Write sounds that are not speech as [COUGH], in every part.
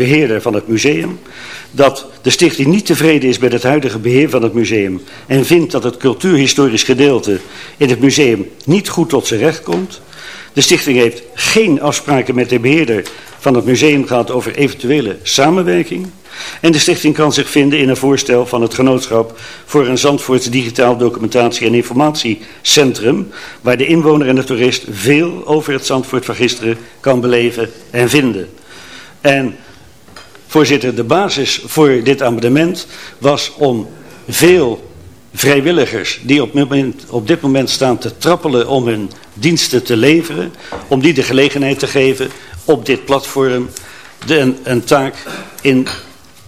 beheerder van het museum, dat de stichting niet tevreden is met het huidige beheer van het museum en vindt dat het cultuurhistorisch gedeelte in het museum niet goed tot zijn recht komt. De stichting heeft geen afspraken met de beheerder van het museum gehad over eventuele samenwerking. En de stichting kan zich vinden in een voorstel van het genootschap voor een Zandvoorts digitaal documentatie- en informatiecentrum, waar de inwoner en de toerist veel over het Zandvoort van gisteren kan beleven en vinden. En Voorzitter, de basis voor dit amendement was om veel vrijwilligers die op, moment, op dit moment staan te trappelen om hun diensten te leveren, om die de gelegenheid te geven op dit platform de, een, een taak in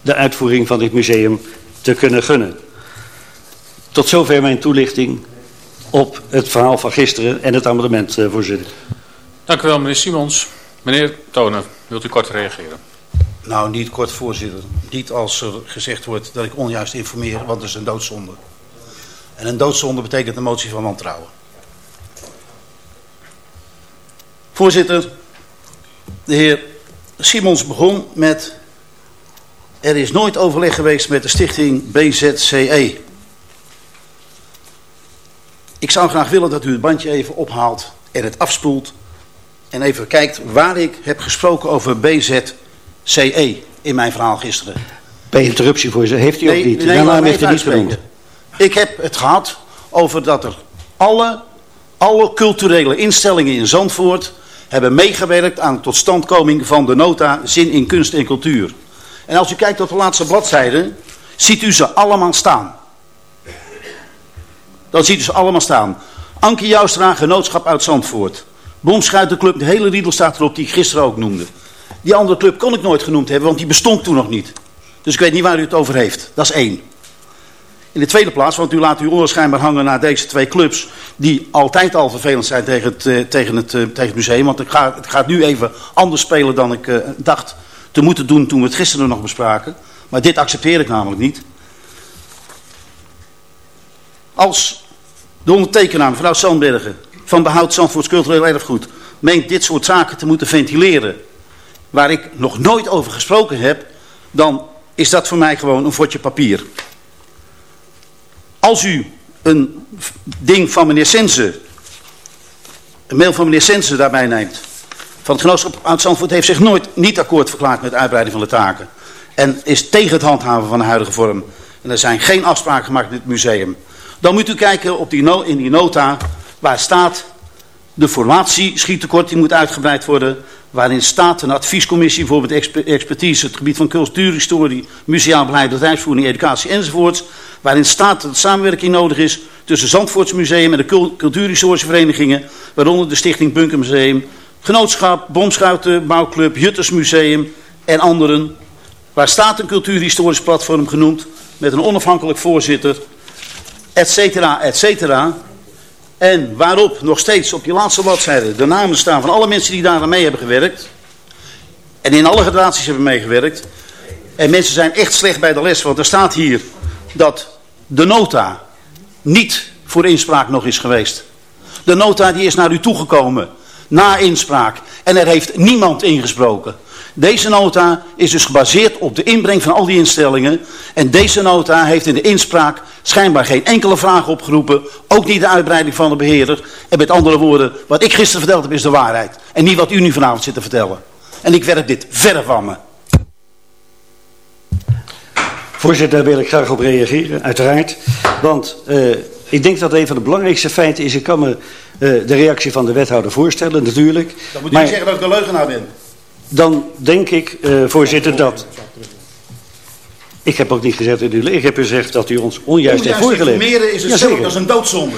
de uitvoering van dit museum te kunnen gunnen. Tot zover mijn toelichting op het verhaal van gisteren en het amendement, eh, voorzitter. Dank u wel, meneer Simons. Meneer Toner, wilt u kort reageren? Nou, niet kort voorzitter. Niet als er gezegd wordt dat ik onjuist informeer, want dat is een doodzonde. En een doodzonde betekent een motie van wantrouwen. Voorzitter, de heer Simons begon met... Er is nooit overleg geweest met de stichting BZCE. Ik zou graag willen dat u het bandje even ophaalt en het afspoelt... en even kijkt waar ik heb gesproken over BZCE. CE in mijn verhaal gisteren. Bij interruptie voor ze heeft u ook niet. Nee, Daarna heeft u niet genoemd. Ik heb het gehad over dat er alle, alle culturele instellingen in Zandvoort hebben meegewerkt aan de totstandkoming van de nota Zin in Kunst en Cultuur. En als u kijkt op de laatste bladzijde, ziet u ze allemaal staan. Dan ziet u ze allemaal staan. Anke Joustra, Genootschap uit Zandvoort. Bomschuitenclub, de hele riedel staat erop die ik gisteren ook noemde. Die andere club kon ik nooit genoemd hebben, want die bestond toen nog niet. Dus ik weet niet waar u het over heeft. Dat is één. In de tweede plaats, want u laat uw oren schijnbaar hangen naar deze twee clubs... die altijd al vervelend zijn tegen het, uh, tegen het, uh, tegen het museum. Want het gaat, het gaat nu even anders spelen dan ik uh, dacht te moeten doen toen we het gisteren nog bespraken. Maar dit accepteer ik namelijk niet. Als de ondertekenaar, mevrouw Sandbergen, van behoud Zandvoorts cultureel erfgoed... meent dit soort zaken te moeten ventileren waar ik nog nooit over gesproken heb, dan is dat voor mij gewoon een vodje papier. Als u een ding van meneer Sense, een mail van meneer Sense daarbij neemt, van het genootschap aan Zandvoort heeft zich nooit niet akkoord verklaard met de uitbreiding van de taken. En is tegen het handhaven van de huidige vorm. En er zijn geen afspraken gemaakt met het museum. Dan moet u kijken op die no in die nota waar staat de formatie schiettekort die moet uitgebreid worden waarin staat een adviescommissie voor het expertise, het gebied van cultuurhistorie, museaal beleid, bedrijfsvoering, educatie enzovoorts, waarin staat dat samenwerking nodig is tussen Zandvoorts Museum en de cultuurhistorische verenigingen, waaronder de Stichting Bunkermuseum, Genootschap, Bomschuiten, Bouwclub, Juttersmuseum en anderen, waar staat een cultuurhistorisch platform genoemd, met een onafhankelijk voorzitter, et cetera, et cetera. En waarop nog steeds op die laatste bladzijde de namen staan van alle mensen die daar aan mee hebben gewerkt. En in alle gradaties hebben meegewerkt. En mensen zijn echt slecht bij de les, want er staat hier dat de nota niet voor inspraak nog is geweest. De nota die is naar u toegekomen na inspraak en er heeft niemand ingesproken. Deze nota is dus gebaseerd op de inbreng van al die instellingen. En deze nota heeft in de inspraak schijnbaar geen enkele vraag opgeroepen. Ook niet de uitbreiding van de beheerder. En met andere woorden, wat ik gisteren verteld heb is de waarheid. En niet wat u nu vanavond zit te vertellen. En ik werp dit verder van me. Voorzitter, daar wil ik graag op reageren, uiteraard. Want uh, ik denk dat een van de belangrijkste feiten is... ik kan me uh, de reactie van de wethouder voorstellen, natuurlijk. Dan moet u maar, niet zeggen dat ik de leugenaar ben. Dan denk ik, uh, voorzitter, dat... Ik heb ook niet gezegd dat u... Ik heb gezegd dat u ons onjuist heeft voorgelegd. informeren is hetzelfde als een doodzonde.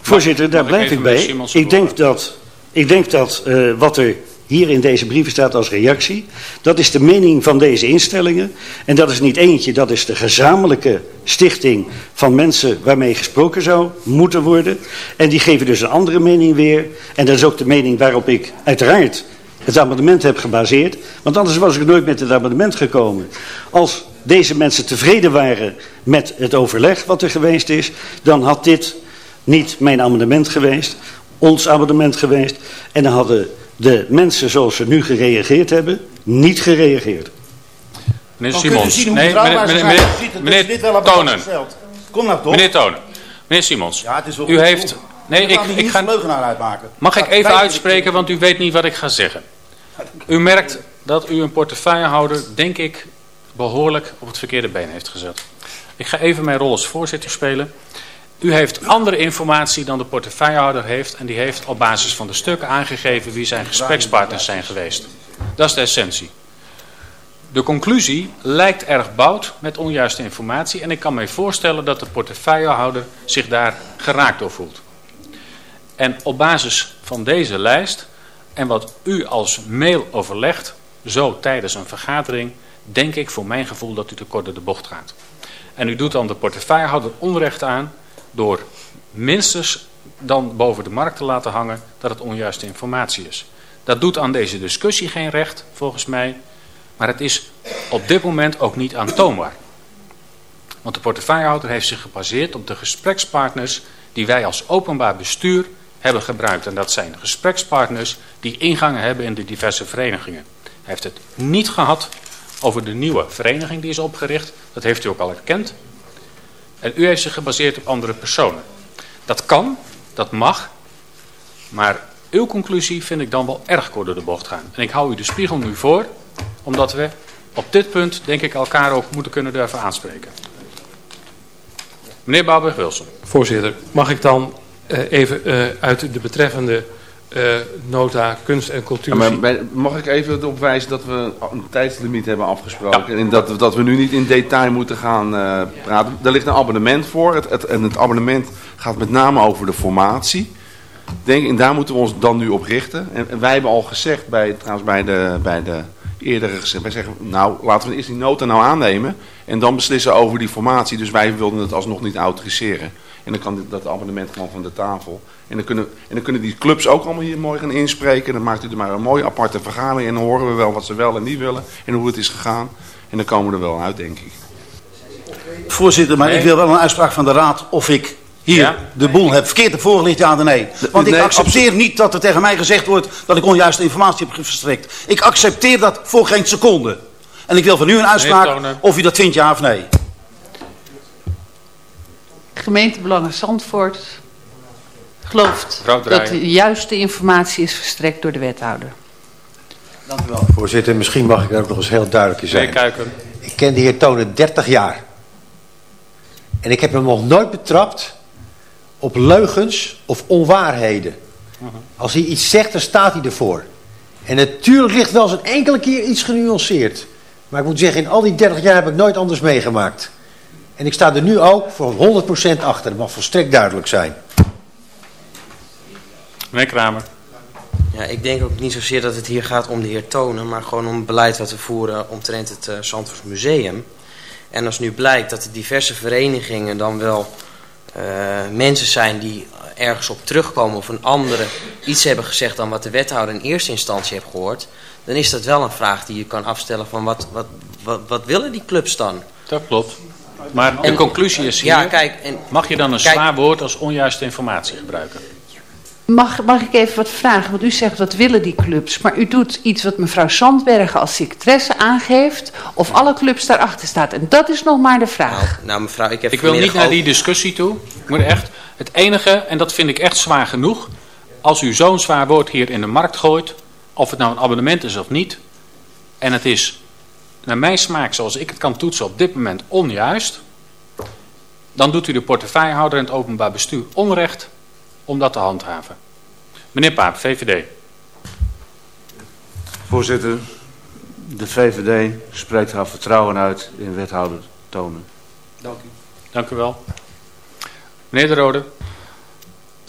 Voorzitter, daar blijf ik bij. Ik denk dat, ik denk dat uh, wat er hier in deze brieven staat als reactie. Dat is de mening van deze instellingen. En dat is niet eentje, dat is de gezamenlijke stichting van mensen waarmee gesproken zou moeten worden. En die geven dus een andere mening weer. En dat is ook de mening waarop ik uiteraard het amendement heb gebaseerd. Want anders was ik nooit met het amendement gekomen. Als deze mensen tevreden waren met het overleg wat er geweest is, dan had dit niet mijn amendement geweest, ons amendement geweest. En dan hadden de mensen zoals ze nu gereageerd hebben, niet gereageerd. Meneer Simons. Nee, meneer, meneer, meneer, meneer Tonen. gesteld. Kom nou toch? Meneer Tonen. Meneer Simons. Ja, het is wel u heeft... Nee, Ik, ik, ga... Mag ik even uitspreken, want u weet niet wat ik ga zeggen. U merkt dat u een portefeuillehouder, denk ik, behoorlijk op het verkeerde been heeft gezet. Ik ga even mijn rol als voorzitter spelen. U heeft andere informatie dan de portefeuillehouder heeft en die heeft op basis van de stukken aangegeven wie zijn gesprekspartners zijn geweest. Dat is de essentie. De conclusie lijkt erg bout met onjuiste informatie en ik kan mij voorstellen dat de portefeuillehouder zich daar geraakt door voelt. En op basis van deze lijst en wat u als mail overlegt, zo tijdens een vergadering, denk ik voor mijn gevoel dat u te kort door de bocht gaat. En u doet dan de portefeuillehouder onrecht aan door minstens dan boven de markt te laten hangen dat het onjuiste informatie is. Dat doet aan deze discussie geen recht, volgens mij, maar het is op dit moment ook niet aantoonbaar. Want de portefeuillehouder heeft zich gebaseerd op de gesprekspartners die wij als openbaar bestuur hebben gebruikt. En dat zijn gesprekspartners die ingangen hebben in de diverse verenigingen. Hij heeft het niet gehad over de nieuwe vereniging die is opgericht. Dat heeft u ook al erkend. En u heeft zich gebaseerd op andere personen. Dat kan, dat mag, maar uw conclusie vind ik dan wel erg kort door de bocht gaan. En ik hou u de spiegel nu voor, omdat we op dit punt denk ik elkaar ook moeten kunnen durven aanspreken. Meneer Bouwberg-Wilson. Voorzitter, mag ik dan even eh, uit de betreffende eh, nota kunst en cultuur... Ja, maar mag ik even erop wijzen dat we een tijdslimiet hebben afgesproken. En dat, we- dat we nu niet in detail moeten gaan eh, praten. Er ligt een abonnement voor. Het, het, en het abonnement gaat met name over de formatie. Denk, en daar moeten we ons dan nu op richten. En, en wij hebben al gezegd, bij, trouwens bij de, bij de eerdere gezegd, wij zeggen, nou laten we eerst die nota nou aannemen. En dan beslissen over die formatie. Dus wij wilden het alsnog niet autoriseren. En dan kan dit- dat abonnement gewoon van de tafel. En dan, kunnen, en dan kunnen die clubs ook allemaal hier mooi gaan inspreken. Dan maakt u er maar een mooie aparte vergadering. En dan horen we wel wat ze wel en niet willen. En hoe het is gegaan. En dan komen we er wel uit, denk ik. Voorzitter, maar ik wil wel een uitspraak van de raad of ik hier Ja. de boel heb verkeerd heb voorgelegd, ja of nee. Want ik nee, accepteer niet dat er tegen mij gezegd wordt dat ik onjuiste informatie heb verstrekt. Ik accepteer dat voor geen seconde. En ik wil van u een uitspraak of u dat vindt, ja of nee. Gemeentebelangen Zandvoort gelooft dat de juiste informatie is verstrekt door de wethouder. Dank u wel. Voorzitter, misschien mag ik daar ook nog eens heel duidelijk in zijn. Kuiken. Ik ken de heer Tonen 30 jaar. En ik heb hem nog nooit betrapt op leugens of onwaarheden. Als hij iets zegt, dan staat hij ervoor. En natuurlijk ligt wel eens een enkele keer iets genuanceerd. Maar ik moet zeggen, in al die 30 jaar heb ik nooit anders meegemaakt. En ik sta er nu ook voor 100% achter. Dat mag volstrekt duidelijk zijn. Meneer Kramer. Ja, ik denk ook niet zozeer dat het hier gaat om de heer Tonen, maar gewoon om het beleid wat we voeren omtrent het uh, Museum. En als nu blijkt dat de diverse verenigingen dan wel uh, mensen zijn die ergens op terugkomen of een andere iets hebben gezegd dan wat de wethouder in eerste instantie heeft gehoord, dan is dat wel een vraag die je kan afstellen van wat, wat, wat, wat willen die clubs dan? Dat klopt. Maar de En- conclusie is hier, Ja, kijk, en mag je dan een Kijk- zwaar woord als onjuiste informatie gebruiken? Mag, mag ik even wat vragen? Want u zegt wat willen die clubs? Maar u doet iets wat mevrouw Sandbergen als secretaresse aangeeft... of alle clubs daarachter staat. En dat is nog maar de vraag. nou, nou mevrouw, ik heb Ik wil niet naar die discussie toe. Ik moet echt, het enige, en dat vind ik echt zwaar genoeg... als u zo'n zwaar woord hier in de markt gooit... of het nou een abonnement is of niet... en het is naar mijn smaak, zoals ik het kan toetsen op dit moment, onjuist... dan doet u de portefeuillehouder en het openbaar bestuur onrecht om dat te handhaven. Meneer Paap, VVD. Voorzitter, de VVD spreekt haar vertrouwen uit in wethouder Tonen. Dank u wel. Meneer De Rode.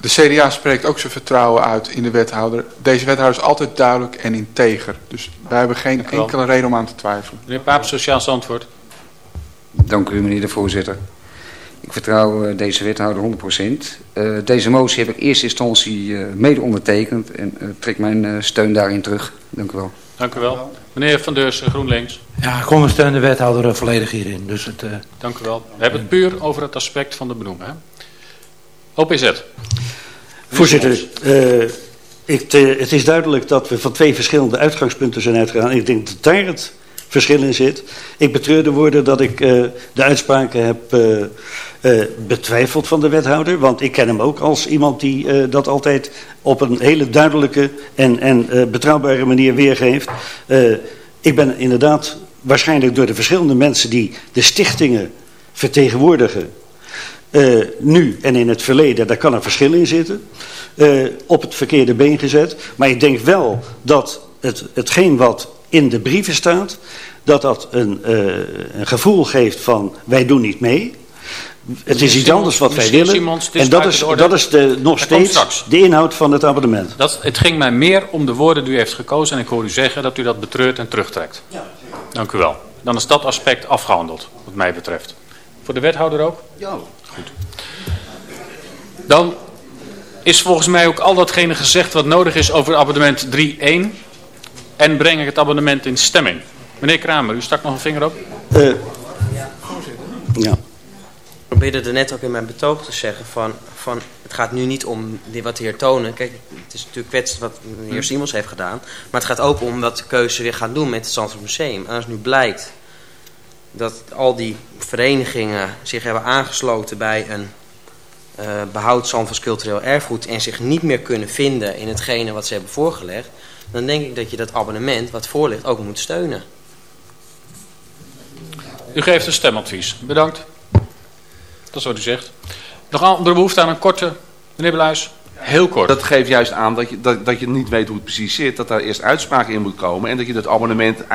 De CDA spreekt ook zijn vertrouwen uit in de wethouder. Deze wethouder is altijd duidelijk en integer. Dus wij hebben geen enkele reden om aan te twijfelen. Meneer Paap, Sociaal Zandvoort. Dank u, meneer de voorzitter. Ik vertrouw eh, deze wethouder 100%. Eh, deze motie heb ik in eerste instantie eh, mede ondertekend en eh, trek mijn eh, steun daarin terug. Dank u wel. Dank u wel. Meneer Van Deursen, GroenLinks. Ja, ik ondersteun de wethouder volledig hierin. Dus het, eh, Dank u wel. We hebben het puur over het aspect van de benoeming. OPZ. Voorzitter, eh, ik, eh, het is duidelijk dat we van twee verschillende uitgangspunten zijn uitgegaan. Ik denk dat daar het verschil in zit. Ik betreur de woorden dat ik uh, de uitspraken heb uh, uh, betwijfeld van de wethouder. Want ik ken hem ook als iemand die dat altijd op een hele duidelijke en, en betrouwbare manier weergeeft. ik ben inderdaad waarschijnlijk door de verschillende mensen die de stichtingen vertegenwoordigen... nu en in het verleden, daar kan een verschil in zitten... op het verkeerde been gezet. Maar ik denk wel dat het, hetgeen wat in de brieven staat, dat dat een, uh, een gevoel geeft van wij doen niet mee. Het is iets anders wat wij willen. Simons, en dat is, dat is de, nog steeds de inhoud van het abonnement. Dat, het ging mij meer om de woorden die u heeft gekozen. En ik hoor u zeggen dat u dat betreurt en terugtrekt. Ja. Dank u wel. Dan is dat aspect afgehandeld, wat mij betreft. Voor de wethouder ook? Ja. Goed. Dan is volgens mij ook al datgene gezegd wat nodig is over abonnement 3.1. En breng ik het abonnement in stemming. Meneer Kramer, u stak nog een vinger op. Uh, ja. Ik probeerde er net ook in mijn betoog te zeggen van, van het gaat nu niet om wat de heer Tonen. Kijk, het is natuurlijk kwetsend wat de heer Simons heeft gedaan. Maar het gaat ook om wat de keuze weer gaat doen met het Zandvoort Museum. En als nu blijkt dat al die verenigingen zich hebben aangesloten bij een uh, behoud Zandvoorts cultureel erfgoed... en zich niet meer kunnen vinden in hetgene wat ze hebben voorgelegd dan denk ik dat je dat abonnement wat voor ligt ook moet steunen. U geeft een stemadvies. Bedankt. Dat is wat u zegt. Nog andere behoefte aan een korte, meneer Beluis? Heel kort. Dat geeft juist aan dat je, dat, dat je niet weet hoe het precies zit. Dat daar eerst uitspraak in moet komen. En dat je dat abonnement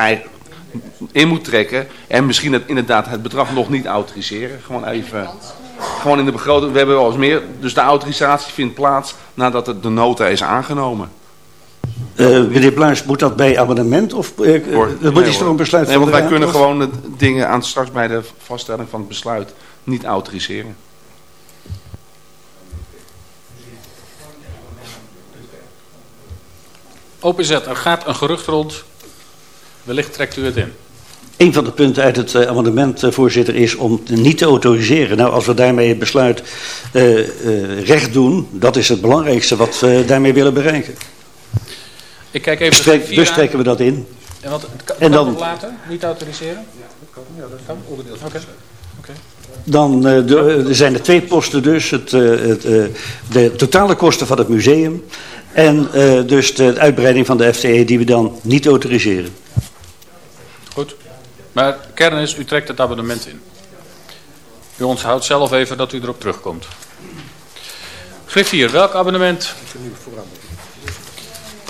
in moet trekken. En misschien het, inderdaad het bedrag nog niet autoriseren. Gewoon even... Gewoon in de begroting. We hebben wel eens meer. Dus de autorisatie vindt plaats nadat de nota is aangenomen. Uh, meneer Bluis, moet dat bij abonnement of uh, hoor, nee, moet is er een besluit nee, want wij kunnen gewoon de dingen aan straks bij de vaststelling van het besluit niet autoriseren. Openzet, er gaat een gerucht rond. Wellicht trekt u het in. Een van de punten uit het uh, amendement, uh, voorzitter, is om niet te autoriseren. Nou, als we daarmee het besluit uh, recht doen, dat is het belangrijkste wat we daarmee willen bereiken. Ik kijk even Besprek, dus trekken we dat in. En, wat, kan, en dan later niet autoriseren? Ja, dat kan. Oké. Okay. Okay. Dan uh, de, er zijn er twee posten dus. Het, het, de totale kosten van het museum. En dus de uitbreiding van de FTE die we dan niet autoriseren. Goed. Maar kern is, u trekt het abonnement in. U onthoudt zelf even dat u erop terugkomt. Griffier, welk abonnement?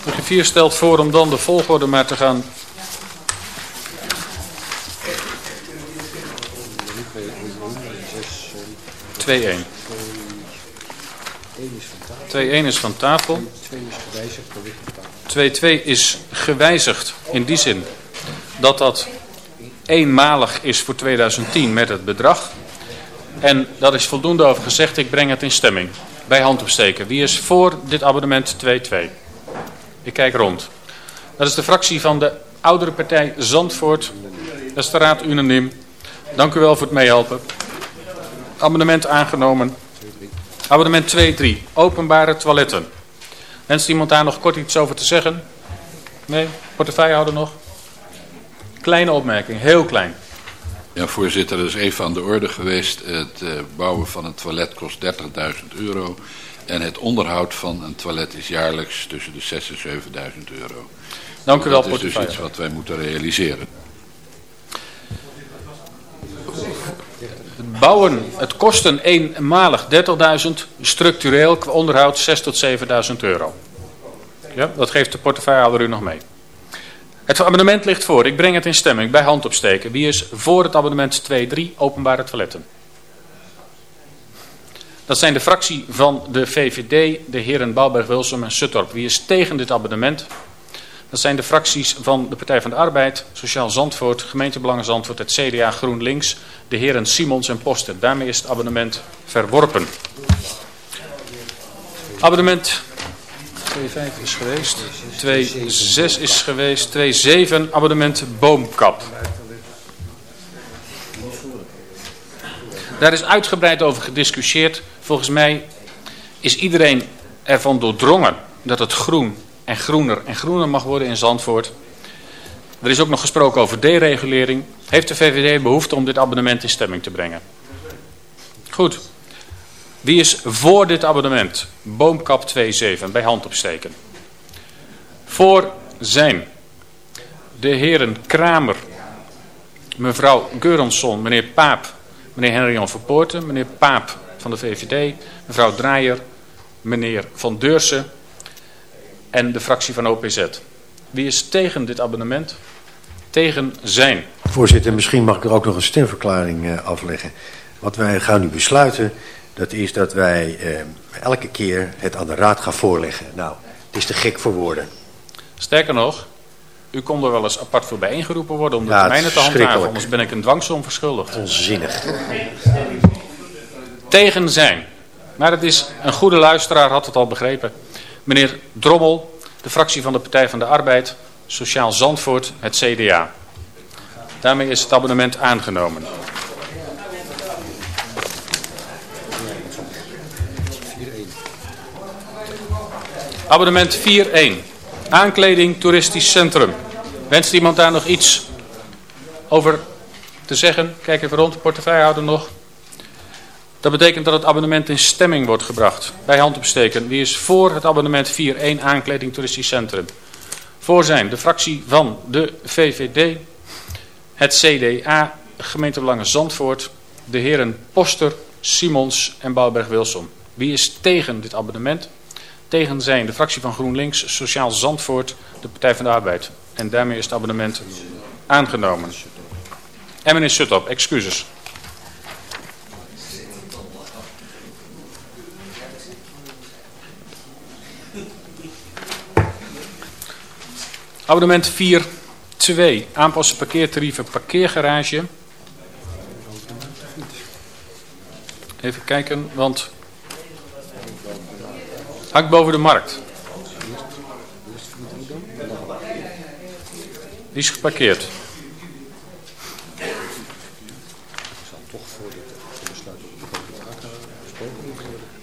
De griffier stelt voor om dan de volgorde maar te gaan... Twee één. 2-1 is van tafel. 2-2 is gewijzigd in die zin dat dat eenmalig is voor 2010 met het bedrag. En dat is voldoende over gezegd. Ik breng het in stemming. Bij handopsteken. Wie is voor dit abonnement 2-2? Ik kijk rond. Dat is de fractie van de oudere partij Zandvoort. Dat is de raad unaniem. Dank u wel voor het meehelpen. Amendement aangenomen. Abonnement 2-3. Openbare toiletten. Wenst iemand daar nog kort iets over te zeggen? Nee? Portefeuillehouder nog? Kleine opmerking, heel klein. Ja, voorzitter, dat is even aan de orde geweest. Het uh, bouwen van een toilet kost 30.000 euro. En het onderhoud van een toilet is jaarlijks tussen de 6 en 7.000 euro. Dank u wel, Dat is dus iets wat wij moeten realiseren. Bouwen, het kosten eenmalig 30.000, structureel onderhoud 6.000 tot 7.000 euro. Ja, dat geeft de portefeuillehouder u nog mee. Het abonnement ligt voor. Ik breng het in stemming bij hand opsteken. Wie is voor het abonnement 2.3 openbare toiletten? Dat zijn de fractie van de VVD, de heren Bouwberg, Wilsum en Suttorp. Wie is tegen dit abonnement? Dat zijn de fracties van de Partij van de Arbeid, Sociaal Zandvoort, Gemeentebelangen Zandvoort, het CDA GroenLinks, de heren Simons en Poster. Daarmee is het abonnement verworpen. Abonnement 2.5 is geweest, 2.6 is geweest, 2.7 abonnement Boomkap. Daar is uitgebreid over gediscussieerd. Volgens mij is iedereen ervan doordrongen dat het groen en groener en groener mag worden in Zandvoort. Er is ook nog gesproken over deregulering. Heeft de VVD behoefte om dit abonnement in stemming te brengen? Goed. Wie is voor dit abonnement? Boomkap 27, bij hand opsteken. Voor zijn de heren Kramer, mevrouw Geuronsson, meneer Paap, meneer Henry-Jan Verpoorten, meneer Paap van de VVD, mevrouw Draaier, meneer Van Deursen en de fractie van OPZ. Wie is tegen dit abonnement? Tegen zijn. Voorzitter, misschien mag ik er ook nog een stemverklaring uh, afleggen. Wat wij gaan nu besluiten, dat is dat wij uh, elke keer het aan de raad gaan voorleggen. Nou, het is te gek voor woorden. Sterker nog, u kon er wel eens apart voor bijeengeroepen worden om de ja, termijnen te handhaven, anders ben ik een dwangsom verschuldigd. Onzinnig. Tegen zijn. Maar het is, een goede luisteraar had het al begrepen. Meneer Drommel, de fractie van de Partij van de Arbeid, Sociaal Zandvoort, het CDA. Daarmee is het abonnement aangenomen. Abonnement 4.1. Aankleding toeristisch centrum. Wenst iemand daar nog iets over te zeggen? Kijk even rond, portefeuillehouder nog. Dat betekent dat het abonnement in stemming wordt gebracht. Bij hand opsteken. Wie is voor het abonnement 4.1 aankleding toeristisch centrum? Voor zijn de fractie van de VVD, het CDA, gemeente Belangen Zandvoort, de heren Poster, Simons en Bouwberg-Wilson. Wie is tegen dit abonnement? Tegen zijn de fractie van GroenLinks, Sociaal Zandvoort, de Partij van de Arbeid. En daarmee is het abonnement aangenomen. En meneer Sutop, excuses. Abonnement 4.2. Aanpassen parkeertarieven parkeergarage. Even kijken, want... Hangt boven de markt. Die is geparkeerd.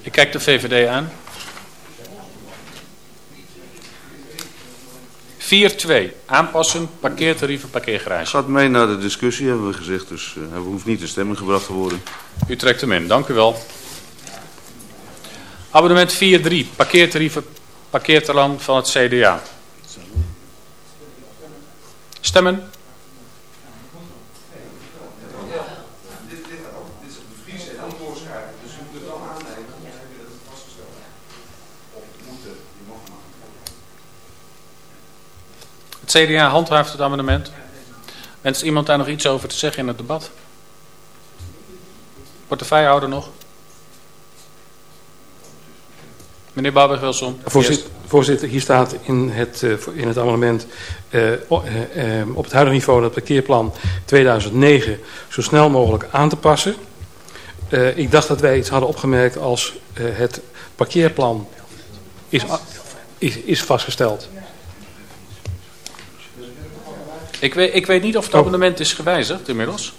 Ik kijk de VVD aan. 4.2. Aanpassen parkeertarieven parkeergarage. Gaat mee naar de discussie, hebben we gezegd. Dus uh, hij hoeft niet in stemming gebracht te worden. U trekt hem in, dank u wel. Abonnement 4.3. Parkeertarieven parkeerterlan van het CDA. Stemmen. Het CDA handhaaft het amendement. Wenst iemand daar nog iets over te zeggen in het debat? Portefeuillehouder nog? Meneer Babberg-Wilson. Voorzitter, voorzitter, hier staat in het, uh, in het amendement uh, uh, op het huidige niveau het parkeerplan 2009 zo snel mogelijk aan te passen. ik dacht dat wij iets hadden opgemerkt als het parkeerplan is, is, is vastgesteld. Ik weet, ik weet niet of het abonnement is gewijzigd inmiddels.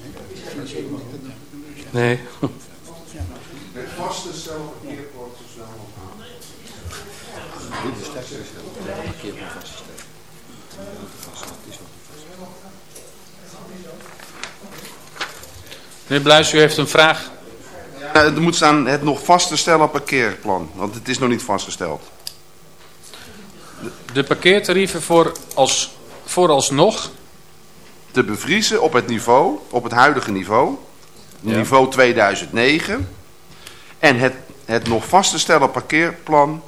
Nee. Met vaste stel parkeerplan zo snel mogelijk aan. Dit is parkeerplan vastgesteld. Meneer Bluis, u heeft een vraag. Ja, er moet staan het nog vast te stellen parkeerplan, want het is nog niet vastgesteld. De parkeertarieven voor als, vooralsnog te bevriezen op het niveau, op het huidige niveau, ja. niveau 2009. En het, het nog vast te stellen parkeerplan,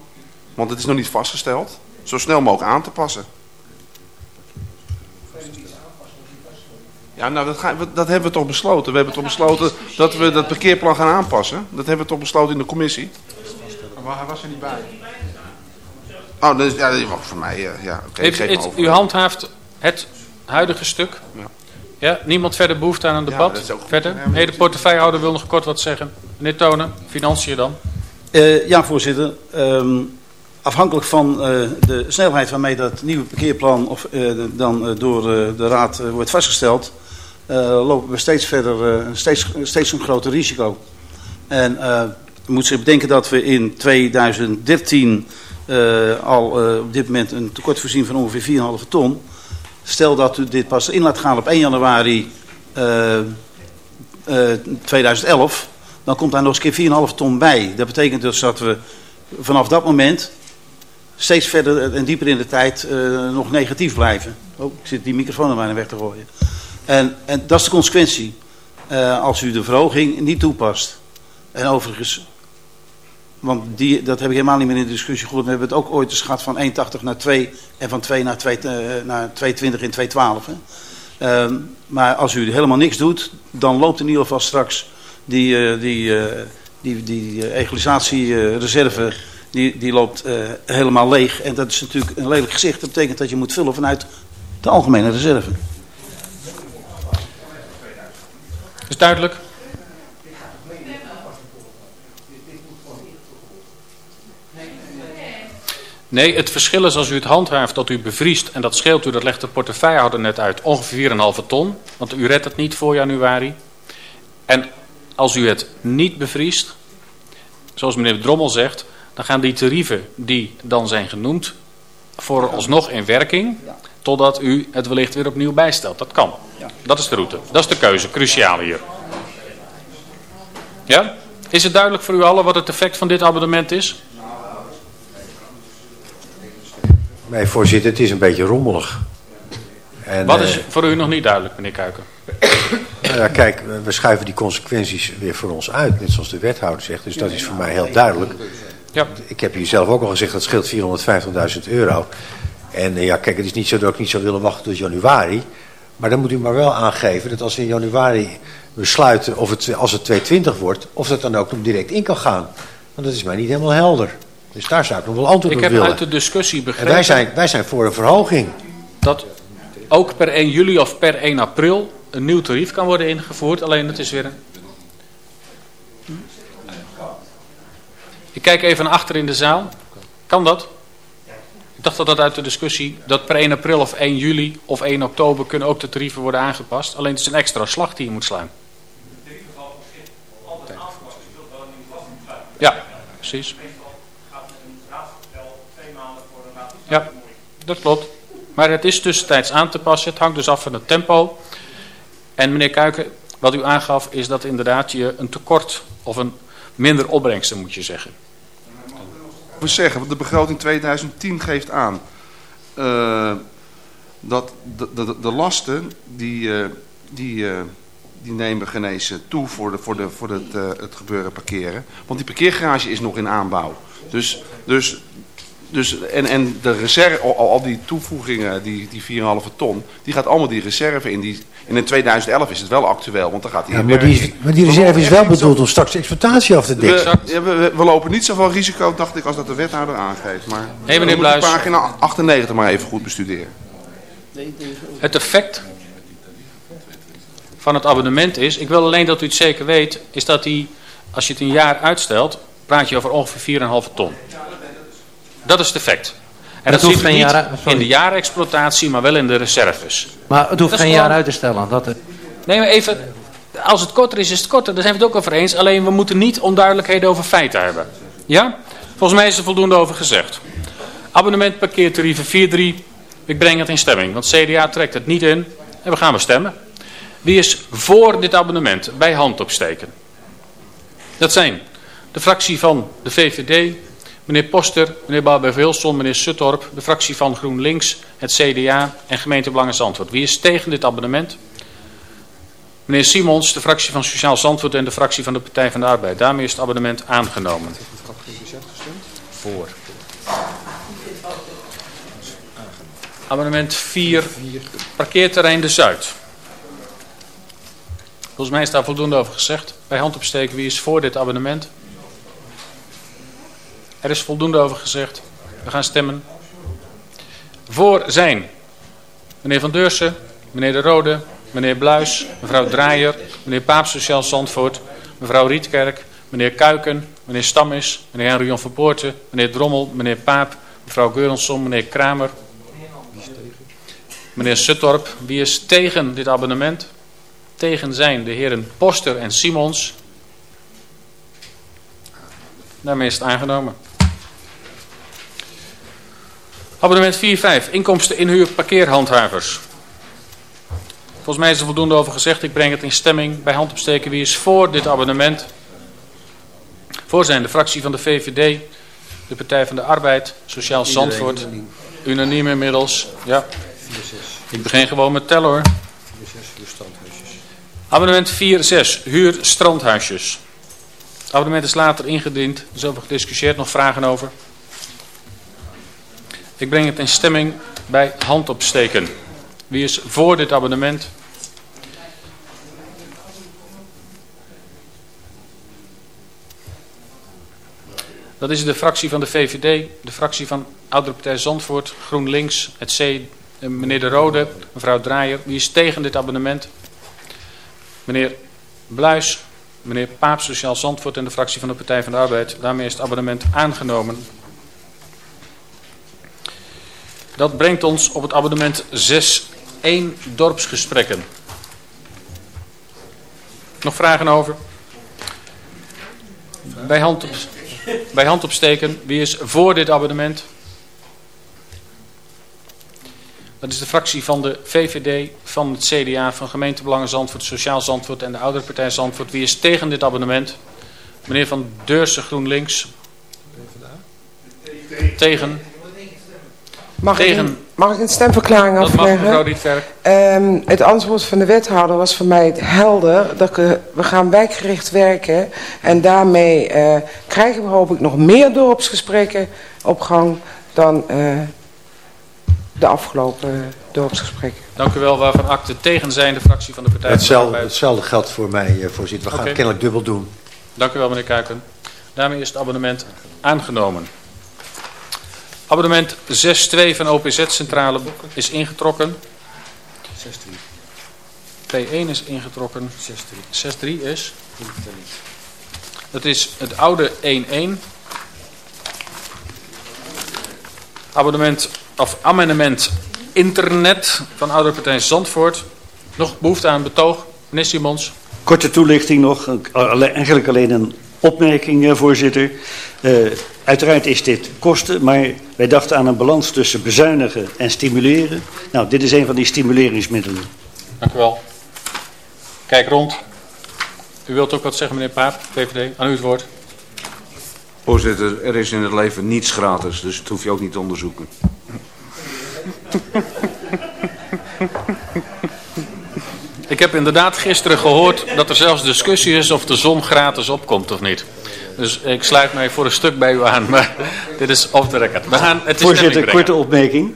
want het is nog niet vastgesteld, zo snel mogelijk aan te passen. Ja, nou dat, gaan, dat hebben we toch besloten. We hebben toch besloten dat we dat parkeerplan gaan aanpassen. Dat hebben we toch besloten in de commissie. Maar hij was er niet bij. Oh, dat is, ja, dat is voor mij, ja. ja okay, Heeft, het, u handhaaft het huidige stuk. Ja. ja. niemand verder behoefte aan een debat? Ja, verder? Nee, de portefeuillehouder wil nog kort wat zeggen. Meneer Tonen, financiën dan? Uh, ja, voorzitter. Um, afhankelijk van uh, de snelheid waarmee dat nieuwe parkeerplan of, uh, dan door de raad wordt vastgesteld... lopen we steeds verder, steeds, steeds een groter risico. En je moet zich bedenken dat we in 2013 al op dit moment een tekort voorzien van ongeveer 4,5 ton... Stel dat u dit pas in laat gaan op 1 januari eh, eh, 2011, dan komt daar nog eens keer 4,5 ton bij. Dat betekent dus dat we vanaf dat moment steeds verder en dieper in de tijd eh, nog negatief blijven. Oh, ik zit die microfoon aan mij weg te gooien. En, en dat is de consequentie. Eh, als u de verhoging niet toepast. En overigens, want die, dat heb ik helemaal niet meer in de discussie gehoord. We hebben het ook ooit eens gehad van 1,80 naar 2 en van 2 naar 2, eh, naar 2,20 in 2,12. hè. Ehm, maar als u helemaal niks doet, dan loopt in ieder geval straks die, eh, die, die, die egalisatiereserve die, die loopt helemaal leeg. En dat is natuurlijk een lelijk gezicht. Dat betekent dat je moet vullen vanuit de algemene reserve. Is duidelijk? Nee, het verschil is als u het handhaaft dat u bevriest en dat scheelt u, dat legt de portefeuillehouder net uit, ongeveer 4,5 ton. Want u redt het niet voor januari. En als u het niet bevriest, zoals meneer Drommel zegt, dan gaan die tarieven die dan zijn genoemd vooralsnog in werking, totdat u het wellicht weer opnieuw bijstelt. Dat kan. Dat is de route. Dat is de keuze, cruciaal hier. Ja? Is het duidelijk voor u allen wat het effect van dit abonnement is? Nee, voorzitter, het is een beetje rommelig. En, Wat eh, is voor u nog niet duidelijk, meneer Kuiken? [COUGHS] Nou ja, kijk, we- we schuiven die consequenties weer voor ons uit, net zoals de wethouder zegt. Dus dat is voor mij heel duidelijk. Ja. Ik heb hier zelf ook al gezegd, dat scheelt 450.000 euro. En eh, ja, kijk, het is niet zo dat ik niet zou willen wachten tot januari. Maar dan moet u maar wel aangeven dat als we in januari besluiten of het, als het 220 wordt, of dat dan ook direct in kan gaan. Want dat is mij niet helemaal helder. Dus daar zou ik nog wel antwoord Ik op heb willen. uit de discussie En begrepen wij zijn, wij zijn voor een verhoging. dat ook per 1 juli of per 1 april een nieuw tarief kan worden ingevoerd. Alleen het is weer een... Ik kijk even naar achter in de zaal. Kan dat? Dacht dat dat uit de discussie, dat per 1 april of 1 juli of 1 oktober kunnen ook de tarieven worden aangepast. Alleen het is een extra slag die je moet slaan. Ja, precies. Ja, dat klopt. Maar het is tussentijds aan te passen. Het hangt dus af van het tempo. En meneer Kuiken, wat u aangaf is dat inderdaad je een tekort of een minder opbrengsten moet je zeggen. We zeggen, want de begroting 2010 geeft aan eh, dat de, de, de lasten die, eh, die, eh, die nemen genezen toe voor, de, voor, de, voor het, het gebeuren parkeren. Want die parkeergarage is nog in aanbouw. Dus, dus, dus, en, en de reserve, al, al die toevoegingen, die, die 4,5 ton, die gaat allemaal die reserve in. Die, en in 2011 is het wel actueel, want dan gaat die Ja, in maar, die, maar die reserve is wel bedoeld om straks de exploitatie af te We, dekken. we, we- we lopen niet zoveel risico, dacht ik, als dat de wethouder aangeeft. Maar meneer we moeten Bluis. pagina 98 maar even goed bestuderen. Het effect van het abonnement is, ik wil alleen dat u het zeker weet, is dat die, als je het een jaar uitstelt, praat je over ongeveer 4,5 ton. Dat is het effect. En dat dat, hoeft geen jaar in de jaarexploitatie, maar wel in de reserves. Maar het hoeft geen gewoon- jaar uit te stellen. Dat, Nee, maar even, als het korter is, is het korter. Daar zijn we het ook over eens. Alleen we moeten niet onduidelijkheden over feiten hebben. Ja? Volgens mij is er voldoende over gezegd. Abonnement parkeertarieven 4-3. Ik breng het in stemming, want CDA trekt het niet in. En we gaan maar stemmen. Wie is voor dit abonnement? Bij hand opsteken. Dat zijn de fractie van de VVD, meneer Poster, meneer Barber-Wilson, meneer Suttorp, de fractie van GroenLinks, het CDA en gemeente Belangen Zandvoort. Wie is tegen dit abonnement? Meneer Simons, de fractie van Sociaal Zandvoort en de fractie van de Partij van de Arbeid. Daarmee is het abonnement aangenomen. Voor. Abonnement 4, parkeerterrein De Zuid. Volgens mij is daar voldoende over gezegd. Bij hand opsteken, wie is voor dit abonnement? Er is voldoende over gezegd. We gaan stemmen. Voor zijn meneer Van Deursen, meneer De Rode, meneer Bluis, mevrouw Draaier, meneer Paap Sociaal Zandvoort, mevrouw Rietkerk, meneer Kuiken, meneer Stammis, meneer Henrion van Poorten, meneer Drommel, meneer Paap, mevrouw Geurensson, meneer Kramer, meneer Suttorp. Wie is tegen dit abonnement? Tegen zijn de heren Poster en Simons. Daarmee is het aangenomen. Abonnement 4.5. Inkomsten inhuur parkeerhandhavers. Volgens mij is er voldoende over gezegd. Ik breng het in stemming bij hand opsteken. Wie is voor dit abonnement? Voor zijn de fractie van de VVD, de Partij van de Arbeid, Sociaal Zandvoort. Unaniem inmiddels. Ja. Ik begin gewoon met tellen hoor. Abonnement 4.6. Huur strandhuisjes. Abonnement is later ingediend. Er is over gediscussieerd. Nog vragen over? Ik breng het in stemming bij hand opsteken. Wie is voor dit abonnement? Dat is de fractie van de VVD, de fractie van Oudere Zandvoort, GroenLinks, het C, eh, meneer De Rode, mevrouw Draaier. Wie is tegen dit abonnement? Meneer Bluis, meneer Paap, Sociaal Zandvoort en de fractie van de Partij van de Arbeid. Daarmee is het abonnement aangenomen. Dat brengt ons op het abonnement 6.1 dorpsgesprekken. Nog vragen over? Bij hand, op, bij hand opsteken. Wie is voor dit abonnement? Dat is de fractie van de VVD, van het CDA, van gemeentebelangen Zandvoort, Sociaal Zandvoort en de Oudere Partij Zandvoort. Wie is tegen dit abonnement? Meneer Van Deursen GroenLinks. Tegen. Mag, ik, Tegen. een- mag ik een stemverklaring Dat mag afleggen? mevrouw Rietkerk. Ehm, het antwoord van de wethouder was voor mij helder. Dat ik, we gaan wijkgericht werken. En daarmee eh, krijgen we hoop ik nog meer dorpsgesprekken op gang dan eh, de afgelopen dorpsgesprekken. Dank u wel. Waarvan akte tegen zijn de fractie van de Partij van de Hetzelfde, hetzelfde geldt voor mij, eh, voorzitter. We gaan het kennelijk dubbel doen. Dank u wel, meneer Kuiken. Daarmee is het abonnement aangenomen. Abonnement 6.2 van OPZ-centrale is ingetrokken. 2.1 is ingetrokken. 6.3 is? Dat is het oude 1.1. Abonnement of amendement internet van Oudere Partij Zandvoort. Nog behoefte aan betoog? Meneer Simons. Korte toelichting nog, eigenlijk alleen een opmerking, eh, voorzitter. Eh, uiteraard is dit kosten, maar wij dachten aan een balans tussen bezuinigen en stimuleren. Nou, dit is een van die stimuleringsmiddelen. Dank u wel. Kijk rond. U wilt ook wat zeggen, meneer Paap, VVD. Aan u het woord. Voorzitter, er is in het leven niets gratis, dus dat hoef je ook niet te onderzoeken. Ik heb inderdaad gisteren gehoord dat er zelfs discussie is of de zon gratis opkomt of niet. Dus ik sluit mij voor een stuk bij u aan, maar [LAUGHS] dit is off the record. We gaan het Voorzitter, korte opmerking.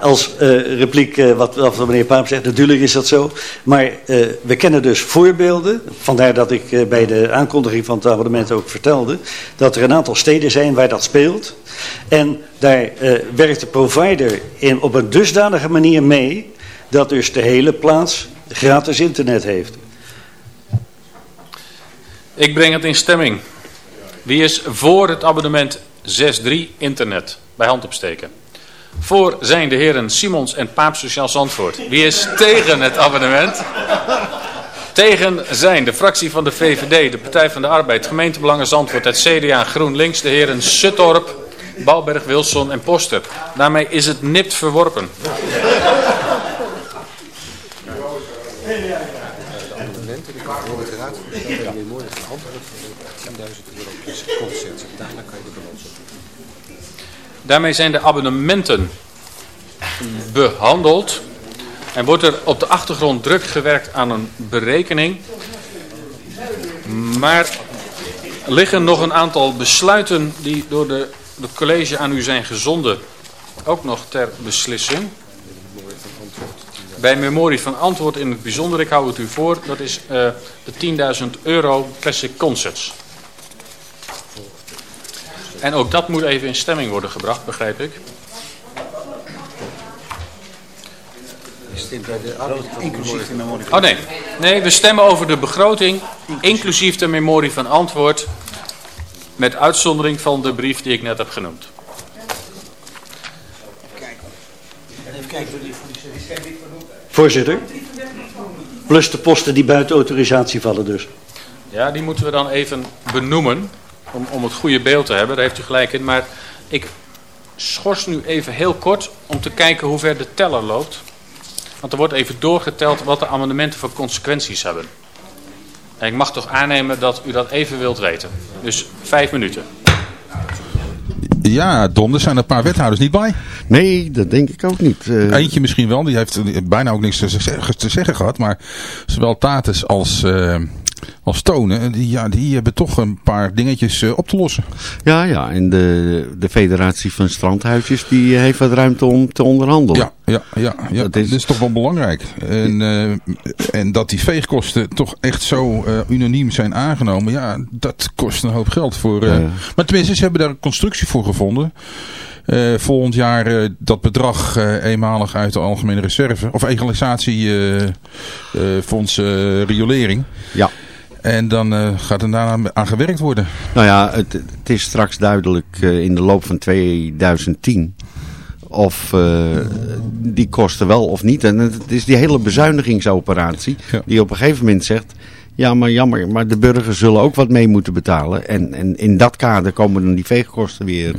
Als eh, repliek eh, wat, wat meneer Paap zegt, natuurlijk is dat zo. Maar eh, we kennen dus voorbeelden, vandaar dat ik bij de aankondiging van het abonnement ook vertelde, dat er een aantal steden zijn waar dat speelt. En daar werkt de provider in, op een dusdanige manier mee, dat dus de hele plaats gratis internet heeft. Ik breng het in stemming. Wie is voor het abonnement 6.3 internet? Bij hand opsteken. Voor zijn de heren Simons en Paap Sociaal Zandvoort. Wie is tegen het abonnement? Tegen zijn de fractie van de VVD, de Partij van de Arbeid, Gemeentebelangen Zandvoort, het CDA, GroenLinks, de heren Suttorp, Bouwberg, Wilson en Poster. Daarmee is het nipt verworpen. abonnementen, die kan voor het raad voorstellen en memorie van antwoord voor 10.000 Daarna kan. Daarmee zijn de abonnementen behandeld. En wordt er op de achtergrond druk gewerkt aan een berekening. Maar liggen nog een aantal besluiten die door de, het college aan u zijn gezonden. Ook nog ter beslissing. Bij memorie van antwoord in het bijzonder, ik hou het u voor, dat is eh, de 10.000 euro classic concerts. En ook dat moet even in stemming worden gebracht, begrijp ik. Inclusief de memorie. Oh nee, nee, we stemmen over de begroting, inclusief de memorie van antwoord, met uitzondering van de brief die ik net heb genoemd. Even kijken voor die Voorzitter, plus de posten die buiten autorisatie vallen dus. Ja, die moeten we dan even benoemen, om, om het goede beeld te hebben, daar heeft u gelijk in. Maar ik schors nu even heel kort om te kijken hoe ver de teller loopt. Want er wordt even doorgeteld wat de amendementen voor consequenties hebben. En ik mag toch aannemen dat u dat even wilt weten. Dus vijf minuten. Ja, Don, er zijn een paar wethouders niet bij. Nee, dat denk ik ook niet. Eh, Eentje misschien wel, die heeft bijna ook niks te zeggen, te zeggen gehad. Maar zowel Tatus als, eh, als Tonen, die, ja, die hebben toch een paar dingetjes eh, op te lossen. Ja, ja. En de, de federatie van strandhuisjes die heeft wat ruimte om te onderhandelen. Ja, ja, ja, ja. Dat, is... toch wel belangrijk. En, eh, en dat die veegkosten toch echt zo eh, unaniem zijn aangenomen, ja, dat kost een hoop geld. Voor, eh, Maar tenminste, ze hebben daar een constructie voor gevonden. Eh, volgend jaar eh, dat bedrag eh, eenmalig uit de algemene reserve. Of egalisatiefonds riolering. Ja. En dan gaat er daarna aan gewerkt worden. Nou ja, het, het is straks duidelijk in de loop van 2010 of die kosten wel of niet. En het is die hele bezuinigingsoperatie die op een gegeven moment zegt... Ja, maar jammer, maar de burgers zullen ook wat mee moeten betalen. En, en in dat kader komen dan die veegkosten weer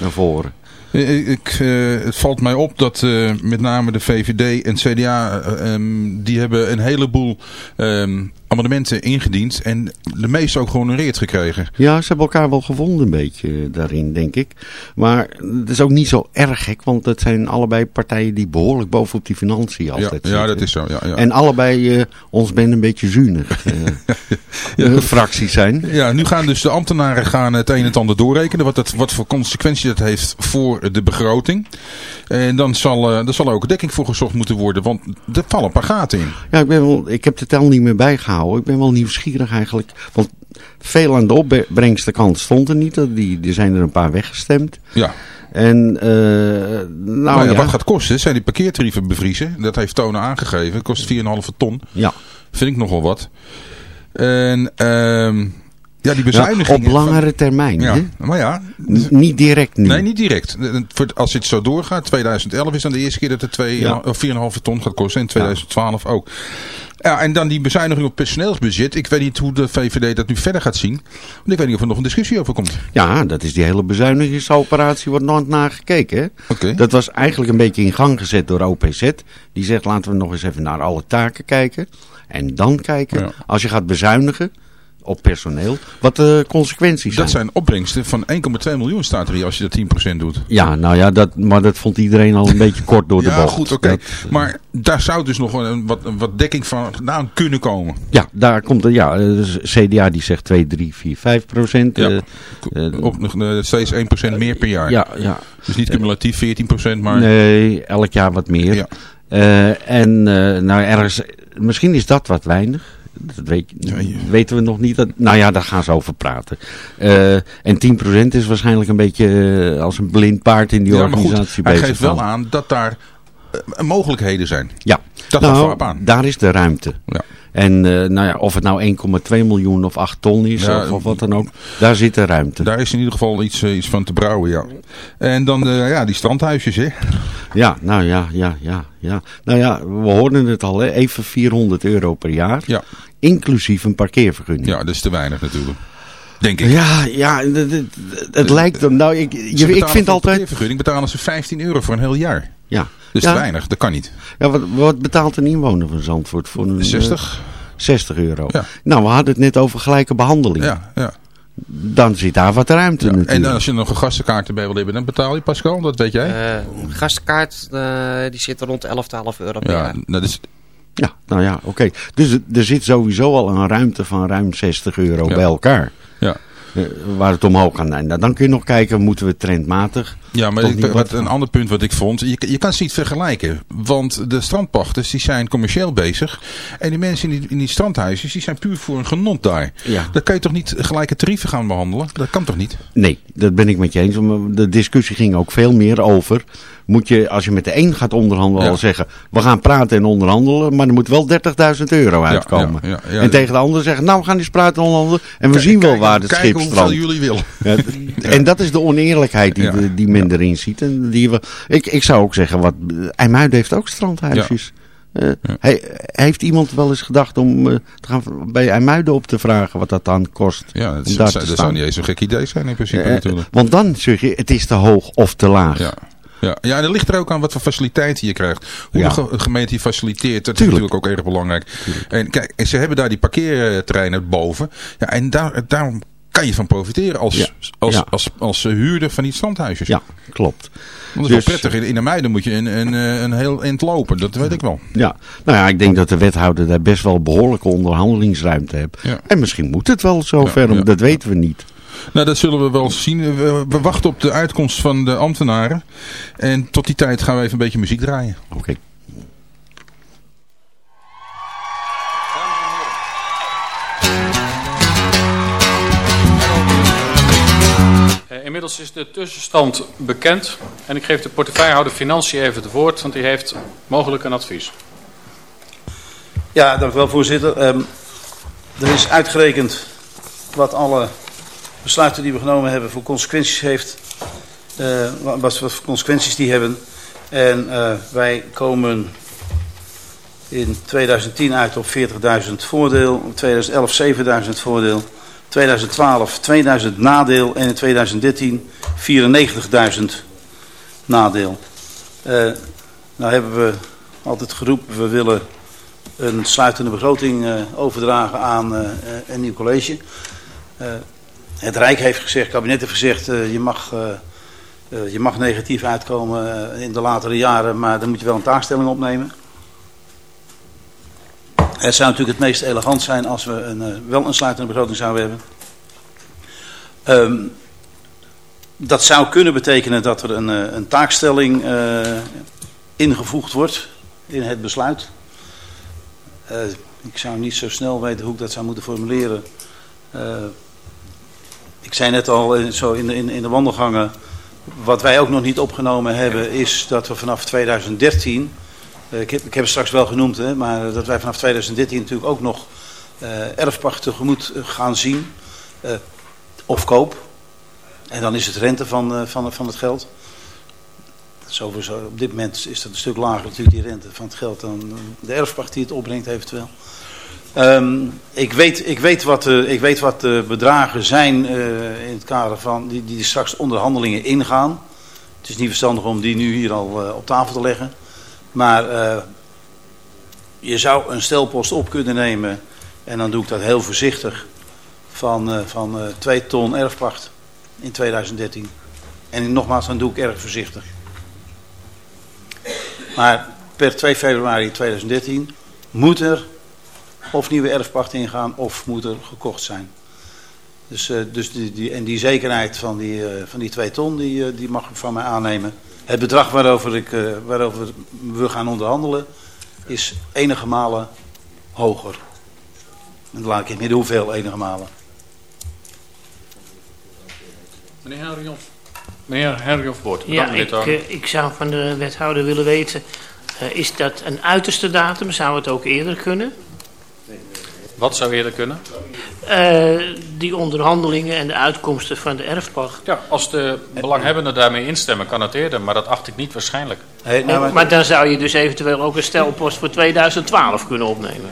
naar voren. Ik, uh, het valt mij op dat uh, met name de VVD en CDA, um, die hebben een heleboel um, amendementen ingediend en de meeste ook gehonoreerd gekregen. Ja, ze hebben elkaar wel gevonden een beetje daarin, denk ik. Maar het is ook niet zo erg gek, want het zijn allebei partijen die behoorlijk bovenop die financiën altijd ja, zitten. Ja, dat is zo. Ja, ja. En allebei uh, ons ben een beetje zuinig uh, [LAUGHS] ja. fracties zijn. Ja, nu gaan dus de ambtenaren gaan het een en het ander doorrekenen, wat, het, wat voor consequenties dat heeft voor de begroting. En dan zal, uh, er zal ook dekking voor gezocht moeten worden, want er vallen een paar gaten in. Ja, ik, ben wel, ik heb de tel niet meer bijgehouden. Ik ben wel nieuwsgierig eigenlijk. Want veel aan de opbrengstenkant stond er niet. Die, die zijn er een paar weggestemd. Ja. En, uh, nou, nou ja, ja, wat gaat kosten zijn die parkeertarieven bevriezen. Dat heeft Tonen aangegeven. Het kost 4,5 ton. Ja. Vind ik nogal wat. En... Uh, ja, die bezuinigingen. Ja, op langere van... termijn. Ja, hè? maar ja. N niet direct nu. Nee, niet direct. Als het zo doorgaat, 2011 is dan de eerste keer dat het 2, ja. of 4,5 ton gaat kosten. En 2012 ja. ook. Ja, en dan die bezuiniging op personeelsbudget. Ik weet niet hoe de VVD dat nu verder gaat zien. Want ik weet niet of er nog een discussie over komt. Ja, dat is die hele bezuinigingsoperatie wordt nooit naar gekeken. Hè? Okay. Dat was eigenlijk een beetje in gang gezet door OPZ. Die zegt laten we nog eens even naar alle taken kijken. En dan kijken, ja. als je gaat bezuinigen op personeel, wat de consequenties zijn. Dat zijn opbrengsten van 1,2 miljoen staat er hier als je dat 10% doet. Ja, nou ja, dat, maar dat vond iedereen al een [LAUGHS] beetje kort door de bocht. Ja, goed, oké. Okay. Maar daar zou dus nog een, wat, wat dekking van gedaan kunnen komen. Ja, daar komt ja, dus CDA die zegt 2, 3, 4, 5 procent. Ja, uh, op nog uh, steeds 1 procent meer per jaar. Ja, ja. Dus niet cumulatief 14 procent, maar... Nee, elk jaar wat meer. Ja. Uh, en nou ergens, misschien is dat wat weinig. Dat weet, weten we nog niet. Dat, nou ja, daar gaan ze over praten. Uh, en 10% is waarschijnlijk een beetje uh, als een blind paard in die ja, organisatie bezig. Hij geeft wel aan dat daar uh, mogelijkheden zijn. Ja, dat nou, gaat voorop aan. daar is de ruimte. Ja. En nou ja, of het nou 1,2 miljoen of 8 ton is ja, of, wat dan ook, daar zit de ruimte. Daar is in ieder geval iets, iets van te brouwen, ja. En dan ja, die strandhuisjes, hè. Ja, nou ja, ja, ja, ja. Nou ja, we hoorden het al, hè. even 400 euro per jaar. Ja. Inclusief een parkeervergunning. Ja, dat is te weinig natuurlijk. Denk ik. Ja, ja het, het, het lijkt hem. Nou, ik, je, ik vind altijd. parkeervergunning betalen ze 15 euro voor een heel jaar. Ja. Dus ja. te weinig, dat kan niet. Ja, wat, wat betaalt een inwoner van Zandvoort voor een. 60. Uh, 60 euro. Ja. Nou, we hadden het net over gelijke behandeling. Ja, ja. Dan zit daar wat ruimte ja. natuurlijk. En als je nog een gastenkaart erbij wil hebben, dan betaal je Pascal, dat weet jij? Uh, gastenkaart, uh, die zit rond 11, 12 euro per ja, jaar. Dat is, ja, nou ja, oké. Okay. Dus er zit sowieso al een ruimte van ruim 60 euro ja. bij elkaar. Ja. Uh, waar het omhoog kan. Nou, dan kun je nog kijken, moeten we trendmatig... Ja, maar ik, wat, een ander punt wat ik vond, je, je kan ze niet vergelijken. Want de strandpachters die zijn commercieel bezig. En die mensen in die, in die strandhuisjes, die zijn puur voor een genot daar. Ja. Dan kan je toch niet gelijke tarieven gaan behandelen? Dat kan toch niet? Nee, dat ben ik met je eens. De discussie ging ook veel meer over... Moet je, als je met de een gaat onderhandelen, Ja. al zeggen... we gaan praten en onderhandelen, maar er moet wel 30.000 euro uitkomen. ja, ja, ja. en tegen de ander zeggen, nou we gaan eens praten en onderhandelen... en we Kijk- zien wel kijk- waar het kijk schip strandt. jullie willen. En dat is de oneerlijkheid die, die men erin ziet. En die we, ik, ik zou ook zeggen, wat, IJmuiden heeft ook strandhuisjes. Eh, hij- heeft iemand wel eens gedacht om eh, te gaan bij IJmuiden op te vragen wat dat dan kost? Ja, dat, is- zou niet eens een gek idee zijn in principe Eh, natuurlijk. want dan zeg je, het is te hoog of te laag. Ja. Ja, ja, en dat ligt er ook aan wat voor faciliteiten je krijgt. Hoe Ja. de ge- gemeente je faciliteert, dat Tuurlijk. is natuurlijk ook erg belangrijk. En kijk, en ze hebben daar die parkeerterreinen boven. Ja, en daar, daar kan je van profiteren als, Ja. als, Ja. als, als, eh, huurder van die standhuisjes. Ja, klopt. Want dat is Dus- wel prettig. In, de Muiden moet je een, een, eh, een heel eind lopen, dat weet ik wel. Ja, nou ja, ik denk dat de wethouder daar best wel behoorlijke onderhandelingsruimte heeft. Ja. En misschien moet het wel zover, dat weten we niet. Nou, dat zullen we wel zien. We, we wachten op de uitkomst van de ambtenaren. En tot die tijd gaan we even een beetje muziek draaien. Oké. Eh, inmiddels is de tussenstand bekend. En ik geef de portefeuillehouder Financiën even het woord, want die heeft mogelijk een advies. Ja, dank u wel voorzitter. Ehm, er is uitgerekend wat alle besluiten die we genomen hebben voor consequenties heeft. eh, wat, voor consequenties die hebben. En eh, wij komen in 2010 uit op 40.000 voordeel, in 2011 7.000 voordeel, 2012 2000 nadeel en in 2013 94.000 nadeel. Eh, nou hebben we altijd geroepen, we willen een sluitende begroting overdragen aan een nieuw college. Het Rijk heeft gezegd, het kabinet heeft gezegd, eh, je, mag, eh, eh, je mag negatief uitkomen in de latere jaren, maar dan moet je wel een taakstelling opnemen. Het zou natuurlijk het meest elegant zijn als we een, wel een sluitende begroting zouden hebben. Ehm, dat zou kunnen betekenen dat er een, een taakstelling ingevoegd wordt in het besluit. Ik zou niet zo snel weten hoe ik dat zou moeten formuleren. Ik zei net al eh, zo in de, in, in de wandelgangen. Wat wij ook nog niet opgenomen hebben is dat we vanaf 2013. eh, ik, heb, ik heb het straks wel genoemd, hè, maar dat wij vanaf 2013 natuurlijk ook nog eh erfpacht tegemoet gaan zien. of koop. En dan is het rente van, van, van het geld. Sowieso, op dit moment is dat een stuk lager natuurlijk die rente van het geld dan de erfpacht die het opbrengt eventueel. Ehm, ik, weet, ik, weet wat de, ik weet wat de bedragen zijn eh, in het kader van die, die straks onderhandelingen ingaan. Het is niet verstandig om die nu hier al eh, op tafel te leggen. Maar eh, je zou een stelpost op kunnen nemen en dan doe ik dat heel voorzichtig van, eh van eh 2 ton erfpacht in 2013. En nogmaals, dan doe ik erg voorzichtig. Maar per 2 februari 2013 moet er of nieuwe erfpacht ingaan of moet er gekocht zijn. Dus, eh, dus die, die, en die zekerheid van die, eh, van die 2 ton, die, eh, die mag u van mij aannemen. Het bedrag waarover, ik, eh, waarover we gaan onderhandelen is enige malen hoger. En dan laat ik in het midden hoeveel enige malen. Meneer Henriot. Meneer Henriot woord. Ja, ik, ik zou van de wethouder willen weten, eh, is dat een uiterste datum? Zou het ook eerder kunnen? Wat zou eerder kunnen? Eh, die onderhandelingen en de uitkomsten van de erfpacht. Ja, als de belanghebbenden daarmee instemmen, kan het eerder, maar dat acht ik niet waarschijnlijk. Hey, Eh, maar... dan zou je dus eventueel ook een stelpost voor 2012 kunnen opnemen.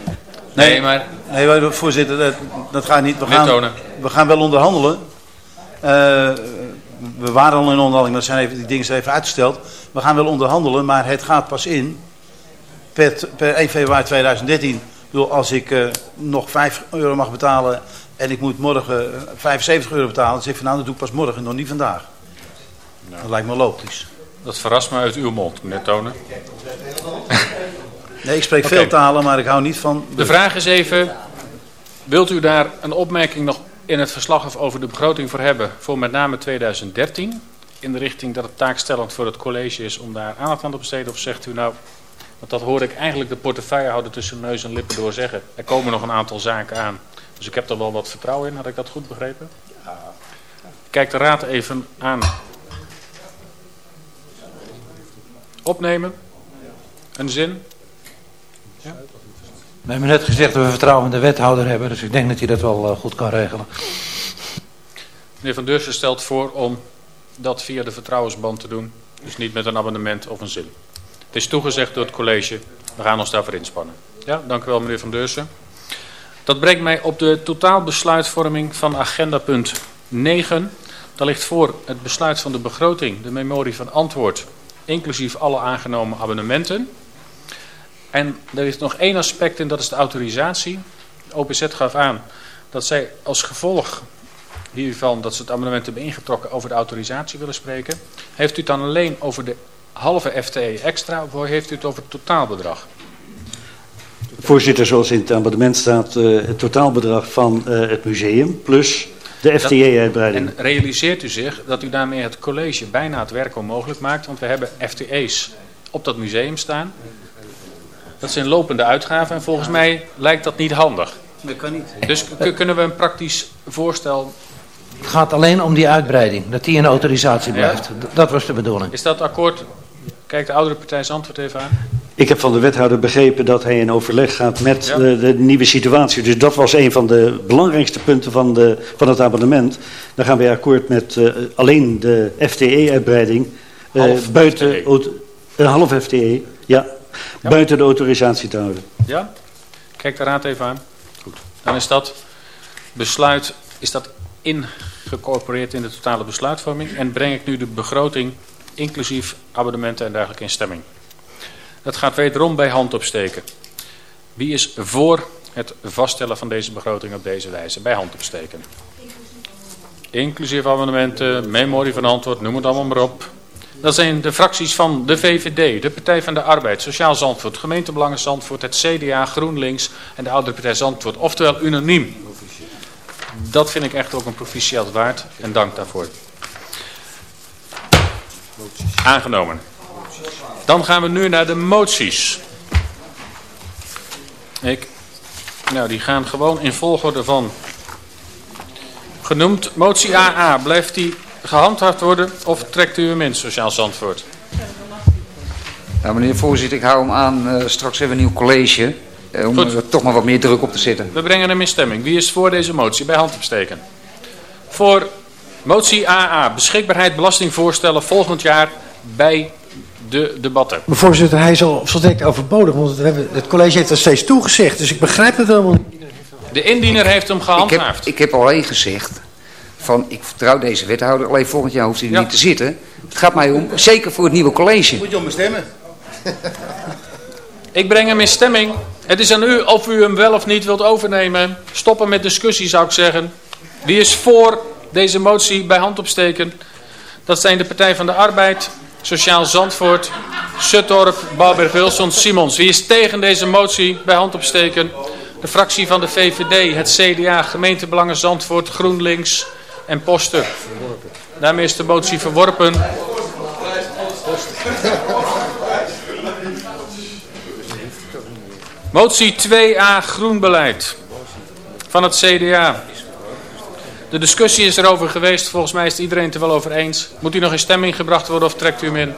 Nee, maar... Nee, maar, voorzitter, dat, dat gaat niet. We gaan, we gaan wel onderhandelen. Eh, we waren al in onderhandeling, maar zijn even, die dingen zijn even uitgesteld. We gaan wel onderhandelen, maar het gaat pas in per, per 1 februari 2013. Ik bedoel, als ik eh, nog 5 euro mag betalen en ik moet morgen eh, 75 euro betalen, dan zeg ik van nou, dat doe ik pas morgen, nog niet vandaag. Dat lijkt me logisch. Dat verrast me uit uw mond, meneer Tonen. Nee, ik spreek veel talen, maar ik hou niet van... De vraag is even, wilt u daar een opmerking nog in het verslag over de begroting voor hebben, voor met name 2013? In de richting dat het taakstellend voor het college is om daar aandacht aan te besteden? Of zegt u nou, want dat hoor ik eigenlijk de portefeuillehouder tussen neus en lippen door zeggen. Er komen nog een aantal zaken aan. Dus ik heb er wel wat vertrouwen in, had ik dat goed begrepen? Kijk de raad even aan. Opnemen. Een zin. We hebben net gezegd dat we vertrouwen in de wethouder hebben, dus ik denk dat hij dat wel eh, goed kan regelen. Meneer Van Deursen stelt voor om dat via de vertrouwensband te doen. Dus niet met een abonnement of een zin. Het is toegezegd door het college. We gaan ons daarvoor inspannen. Ja, dank u wel meneer Van Deursen. Dat brengt mij op de totaalbesluitvorming van agenda punt 9. Daar ligt voor het besluit van de begroting, de memorie van antwoord inclusief alle aangenomen abonnementen. En er is nog één aspect en dat is de autorisatie. OPZ gaf aan dat zij als gevolg hiervan dat ze het abonnement hebben ingetrokken over de autorisatie willen spreken. Heeft u het dan alleen over de halve FTE extra of heeft u het over het totaalbedrag? Voorzitter, zoals in het abonnement staat, uh, het totaalbedrag van uh, het museum plus de FTE-uitbreiding. En realiseert u zich dat u daarmee het college bijna het werk onmogelijk maakt, want we hebben FTE's op dat museum staan. Dat zijn lopende uitgaven en volgens mij lijkt dat niet handig. Dat kan niet. Dus kunnen we een praktisch voorstel... Het gaat alleen om die uitbreiding, dat die in autorisatie blijft. Ja. Dat was de bedoeling. Is dat akkoord? Kijk de oudere partij zijn antwoord even aan. Ik heb van de wethouder begrepen dat hij in overleg gaat met ja. de, de, nieuwe situatie. Dus dat was een van de belangrijkste punten van, de, van het abonnement. Dan gaan wij akkoord met uh, alleen de FTE-uitbreiding. Uh, buiten FTE. een half FTE, ja, ja, buiten de autorisatie te houden. Ja? Kijk de raad even aan. Goed. Dan is dat besluit, is dat ingecorporeerd in de totale besluitvorming. En breng ik nu de begroting inclusief abonnementen en dergelijke in stemming. Dat gaat wederom bij hand opsteken. Wie is voor het vaststellen van deze begroting op deze wijze? Bij hand opsteken. Inclusief abonnementen, memorie van antwoord, noem het allemaal maar op. Dat zijn de fracties van de VVD, de Partij van de Arbeid, Sociaal Zandvoort, Gemeentebelangen Zandvoort, het CDA, GroenLinks en de Oudere Partij Zandvoort. Oftewel unaniem. Dat vind ik echt ook een proficiat waard en dank daarvoor. Aangenomen. Dan gaan we nu naar de moties. Ik, nou, die gaan gewoon in volgorde van genoemd. Motie AA, blijft die gehandhaafd worden of trekt u hem in, Sociaal Zandvoort? Ja, meneer voorzitter, ik hou hem aan. Uh, straks hebben we een nieuw college. Uh, om er toch maar wat meer druk op te zetten. We brengen hem in stemming. Wie is voor deze motie? Bij hand opsteken. Voor motie AA, beschikbaarheid belastingvoorstellen volgend jaar bij de debatten. Maar voorzitter, hij is al zo direct overbodig, want we hebben, het college heeft er steeds toegezegd, dus ik begrijp het helemaal niet. De indiener heeft hem gehandhaafd. Ik heb, ik heb alleen gezegd, van ik vertrouw deze wethouder, alleen volgend jaar hoeft hij er ja. niet te zitten. Het gaat mij om, zeker voor het nieuwe college. Moet je om stemmen. ik breng hem in stemming. Het is aan u of u hem wel of niet wilt overnemen. Stoppen met discussie zou ik zeggen. Wie is voor deze motie bij hand opsteken? Dat zijn de Partij van de Arbeid, Sociaal Zandvoort, Suttorp, Bouwberg Wilson, Simons. Wie is tegen deze motie bij hand opsteken? De fractie van de VVD, het CDA, Gemeentebelangen Zandvoort, GroenLinks en Poster. Daarmee is de motie verworpen. Motie 2a Groenbeleid van het CDA. De discussie is erover geweest. Volgens mij is het iedereen het er wel over eens. Moet u nog in stemming gebracht worden of trekt u hem in?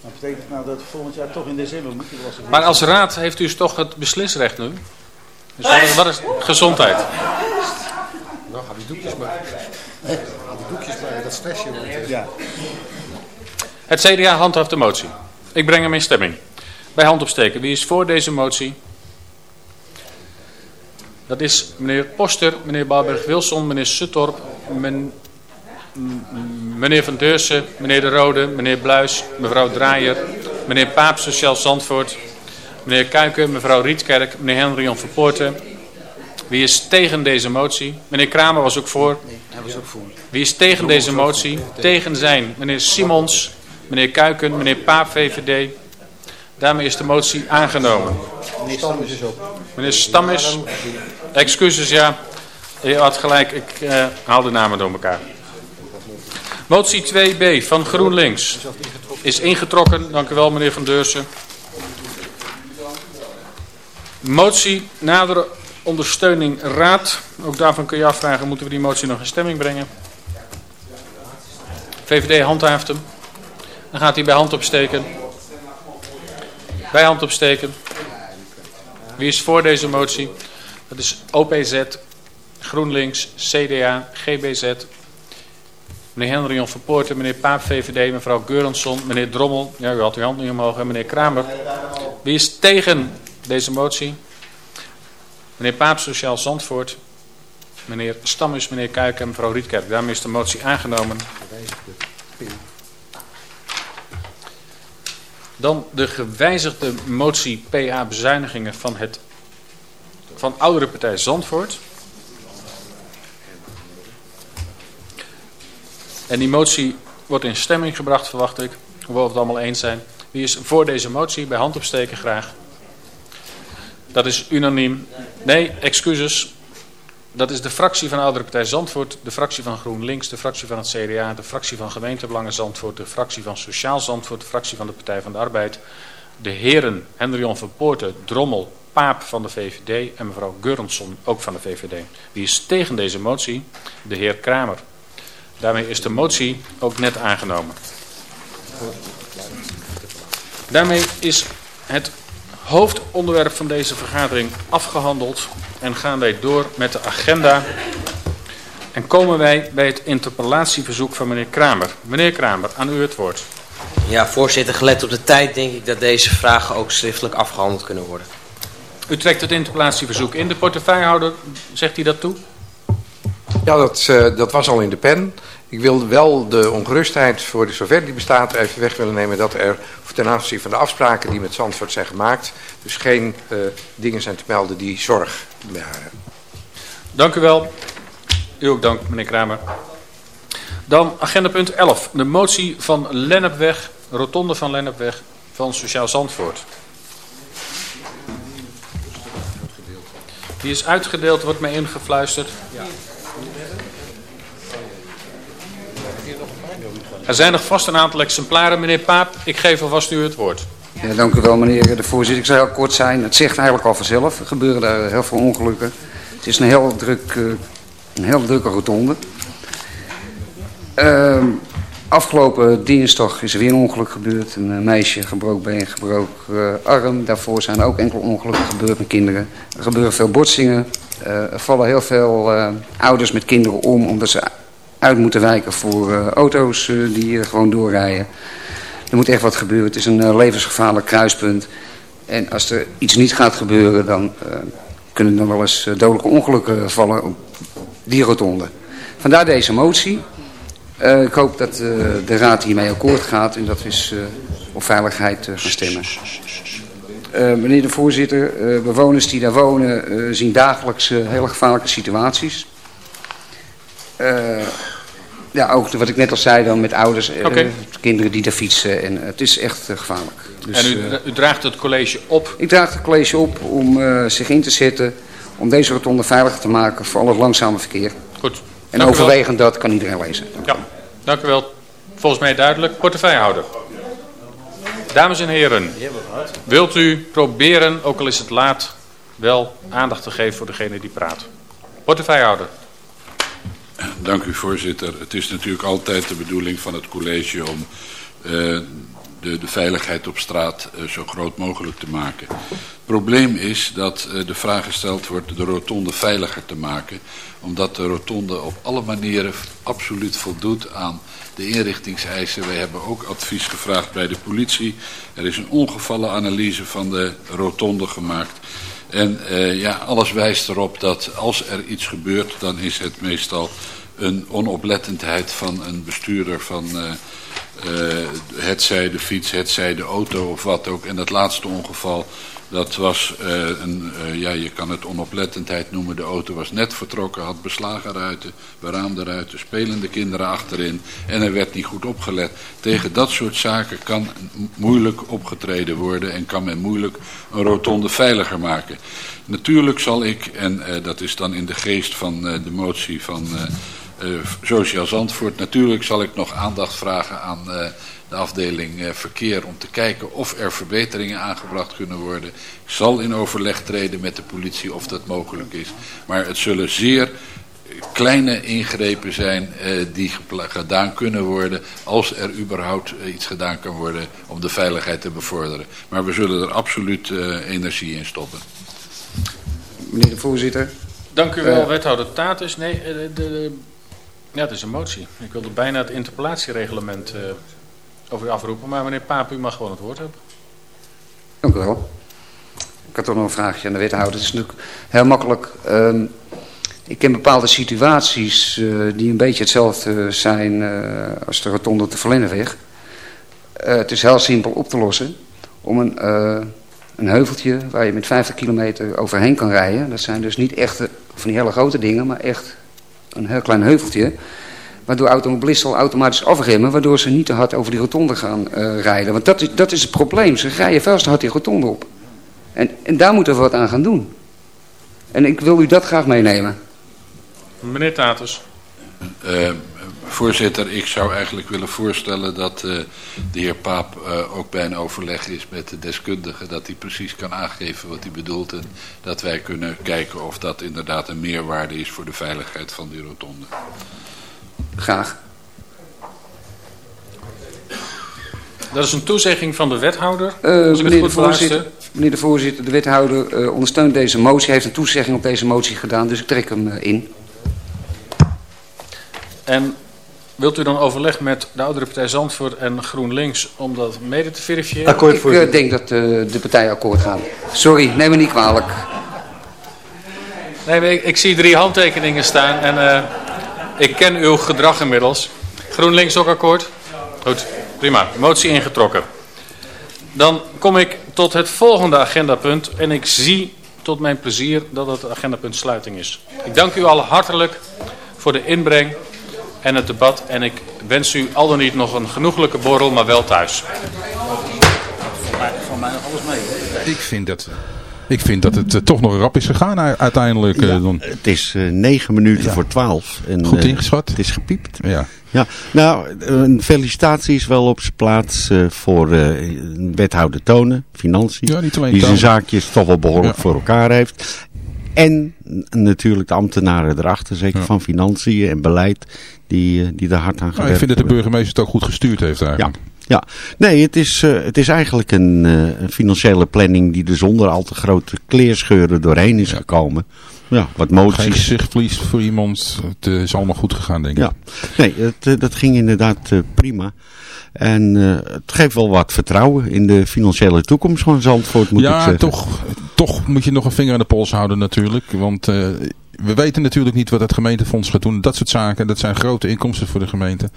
Dat betekent nou dat volgend jaar toch in december moet u Maar als raad heeft u toch het beslisrecht nu? Dus wat is, wat is gezondheid? Nou, ga die doekjes maar. Ga die doekjes maar, dat stressje. Ja. Het CDA handhaaft de motie. Ik breng hem in stemming bij hand opsteken. Wie is voor deze motie? Dat is meneer Poster, meneer Barberg-Wilson, meneer Suttorp, men, meneer Van Deursen, meneer De Rode, meneer Bluis, mevrouw Draaier, meneer Paap, Sociaal Zandvoort, meneer Kuiken, mevrouw Rietkerk, meneer Henrion Verpoorten. Wie is tegen deze motie? Meneer Kramer was ook voor. Nee, hij was ook voor. Wie is tegen deze motie? Tegen zijn meneer Simons, meneer Kuiken, meneer Paap, VVD, Daarmee is de motie aangenomen. Meneer Stammes is op. Meneer Stammes, excuses ja. Je had gelijk, ik uh, haal de namen door elkaar. Motie 2b van GroenLinks is ingetrokken. Dank u wel meneer Van Deursen. Motie nadere ondersteuning raad. Ook daarvan kun je afvragen, moeten we die motie nog in stemming brengen? VVD handhaaft hem. Dan gaat hij bij hand opsteken. Bij hand opsteken. Wie is voor deze motie? Dat is OPZ, GroenLinks, CDA, GBZ. Meneer Henrion Verpoorten, meneer Paap VVD, mevrouw Geurensson, meneer Drommel. Ja, u had uw hand niet omhoog en meneer Kramer. Wie is tegen deze motie? Meneer Paap, Sociaal Zandvoort. meneer Stammes, meneer Kuik en mevrouw Rietkerk. Daarmee is de motie aangenomen. Dan de gewijzigde motie PA bezuinigingen van, het, van oudere partij Zandvoort. En die motie wordt in stemming gebracht, verwacht ik. Hoewel we het allemaal eens zijn. Wie is voor deze motie? Bij hand opsteken graag. Dat is unaniem. Nee, excuses. Dat is de fractie van de Oudere Partij Zandvoort, de fractie van GroenLinks, de fractie van het CDA, de fractie van Gemeentebelangen Zandvoort, de fractie van Sociaal Zandvoort, de fractie van de Partij van de Arbeid, de heren Hendrion van Poorten, Drommel, Paap van de VVD en mevrouw Gurnsson, ook van de VVD. Wie is tegen deze motie? De heer Kramer. Daarmee is de motie ook net aangenomen. Daarmee is het hoofdonderwerp van deze vergadering afgehandeld en gaan wij door met de agenda. En komen wij bij het interpellatieverzoek van meneer Kramer. Meneer Kramer, aan u het woord. Ja, voorzitter, gelet op de tijd denk ik dat deze vragen ook schriftelijk afgehandeld kunnen worden. U trekt het interpellatieverzoek in. De portefeuillehouder, zegt hij dat toe? Ja, dat, uh, dat was al in de pen. Ik wil wel de ongerustheid voor de zover die bestaat even weg willen nemen dat er ten aanzien van de afspraken die met Zandvoort zijn gemaakt, dus geen uh, dingen zijn te melden die zorg beharen. Dank u wel. U ook dank, meneer Kramer. Dan agenda punt 11. De motie van Lennepweg, rotonde van Lennepweg van Sociaal Zandvoort. Die is uitgedeeld, wordt mij ingefluisterd. Ja. Er zijn nog vast een aantal exemplaren. Meneer Paap, ik geef alvast u het woord. Ja, dank u wel meneer de voorzitter. Ik zal heel kort zijn. Het zegt eigenlijk al vanzelf. Er gebeuren daar heel veel ongelukken. Het is een heel, druk, uh, een heel drukke rotonde. Uh, afgelopen dinsdag is er weer een ongeluk gebeurd. Een uh, meisje gebroken been, gebroken uh, arm. Daarvoor zijn er ook enkele ongelukken gebeurd met kinderen. Er gebeuren veel botsingen. er vallen heel veel ouders met kinderen om omdat ze uit moeten wijken voor uh, auto's uh, die uh, gewoon doorrijden. Er moet echt wat gebeuren. Het is een levensgevaarlijk kruispunt. En als er iets niet gaat gebeuren, dan kunnen er wel eens dodelijke ongelukken vallen op die rotonde. Vandaar deze motie. ik hoop dat de raad hiermee akkoord gaat en dat we op veiligheid gaan stemmen. meneer de voorzitter, bewoners die daar wonen zien dagelijks hele gevaarlijke situaties. Ja, ook wat ik net al zei dan met ouders, okay. uh, kinderen die daar fietsen. En uh, het is echt uh, gevaarlijk. Dus, en u, u, draagt het college op? Ik draag het college op om zich in te zetten om deze rotonde veiliger te maken voor al het langzame verkeer. Goed. En overwegend dat kan iedereen lezen. Dank ja, dank u wel. Volgens mij duidelijk. Portefeuillehouder. Dames en heren, wilt u proberen, ook al is het laat, wel aandacht te geven voor degene die praat? Portefeuillehouder. Dank u voorzitter. Het is natuurlijk altijd de bedoeling van het college om uh, de, de, veiligheid op straat uh, zo groot mogelijk te maken. Het probleem is dat uh, de vraag gesteld wordt de rotonde veiliger te maken. Omdat de rotonde op alle manieren absoluut voldoet aan de inrichtingseisen. Wij hebben ook advies gevraagd bij de politie. Er is een ongevallenanalyse van de rotonde gemaakt. En uh, ja, alles wijst erop dat als er iets gebeurt, dan is het meestal een onoplettendheid van een bestuurder van uh, uh, het zij de fiets, het zij de auto of wat ook. En dat laatste ongeval, dat was, uh, een, ja, je kan het onoplettendheid noemen. De auto was net vertrokken, had beslagen ruiten, beraamde ruiten, spelende kinderen achterin. En er werd niet goed opgelet. Tegen dat soort zaken kan moeilijk opgetreden worden en kan men moeilijk een rotonde veiliger maken. Natuurlijk zal ik, en dat is dan in de geest van de motie van Sociaal Zandvoort. Natuurlijk zal ik nog aandacht vragen aan de afdeling uh, verkeer om te kijken of er verbeteringen aangebracht kunnen worden. Ik zal in overleg treden met de politie of dat mogelijk is. Maar het zullen zeer kleine ingrepen zijn die gedaan kunnen worden als er überhaupt iets gedaan kan worden om de veiligheid te bevorderen. Maar we zullen er absoluut energie in stoppen. Meneer de voorzitter. Dank u wel, wethouder Tatus. Nee, de, de ja, het is een motie. Ik wilde bijna het interpellatiereglement uh, over u afroepen. Maar meneer Paap, u mag gewoon het woord hebben. Dank u wel. Ik had toch nog een vraagje aan de wethouder. Het is natuurlijk heel makkelijk. Um, Ik ken bepaalde situaties eh, die een beetje hetzelfde zijn eh, als de rotonde de Verlenneweg. Eh, het is heel simpel op te lossen. Om een, een heuveltje waar je met 50 kilometer overheen kan rijden. Dat zijn dus niet echt van die hele grote dingen, maar echt een heel klein heuveltje. Waardoor automobilisten al automatisch afremmen, waardoor ze niet te hard over die rotonde gaan eh, rijden. Want dat is, dat is het probleem. Ze rijden veel te hard die rotonde op. En, en daar moeten we wat aan gaan doen. En ik wil u dat graag meenemen. Meneer Tatus. Eh, voorzitter, ik zou eigenlijk willen voorstellen dat eh, de heer Paap eh, ook bij een overleg is met de deskundige. Dat hij precies kan aangeven wat hij bedoelt. En dat wij kunnen kijken of dat inderdaad een meerwaarde is voor de veiligheid van die rotonde. Graag. Dat is een toezegging van de wethouder. Eh, als ik het meneer, goed voorzitter, meneer de voorzitter, de wethouder eh, ondersteunt deze motie. Hij heeft een toezegging op deze motie gedaan, dus ik trek hem eh, in. En wilt u dan overleg met de oudere partij Zandvoort en GroenLinks om dat mede te verifiëren? ik denk dat de partijen akkoord gaan. Sorry, neem me niet kwalijk. Nee, maar ik, ik zie drie handtekeningen staan en eh, ik ken uw gedrag inmiddels. GroenLinks ook akkoord? Goed, prima. Motie ingetrokken. Dan kom ik tot het volgende agendapunt en ik zie tot mijn plezier dat het agendapunt sluiting is. Ik dank u allen hartelijk voor de inbreng en het debat en ik wens u al dan niet nog een genoeglijke borrel, maar wel thuis. Van mij nog alles mee. Ik vind dat, ik vind dat het eh, toch nog rap is gegaan uiteindelijk. eh, dan. Het is eh, negen minuten voor twaalf. En, Goed ingeschat. Het is gepiept. Ja. Ja, nou, een felicitatie is wel op zijn plaats voor wethouder Tonen, Financiën. Ja, niet alleen die zijn zaakjes toch wel behoorlijk voor elkaar heeft. En natuurlijk de ambtenaren erachter, zeker van Financiën en beleid, die, die er hard aan Nou, gewerkt ik vind dat de burgemeester het ook goed gestuurd heeft eigenlijk. Ja, nee, het is, eh, het is eigenlijk een, eh, een financiële planning die er zonder al te grote kleerscheuren doorheen is gekomen. Ja, wat Geen moties. gezichtverlies voor iemand. Het eh, is allemaal goed gegaan, denk ik. Ja, nee, het, dat ging inderdaad prima. En het geeft wel wat vertrouwen in de financiële toekomst van Zandvoort, moet ik ja, zeggen. toch, toch moet je nog een vinger aan de pols houden natuurlijk. Want we weten natuurlijk niet wat het gemeentefonds gaat doen. Dat soort zaken, dat zijn grote inkomsten voor de gemeente.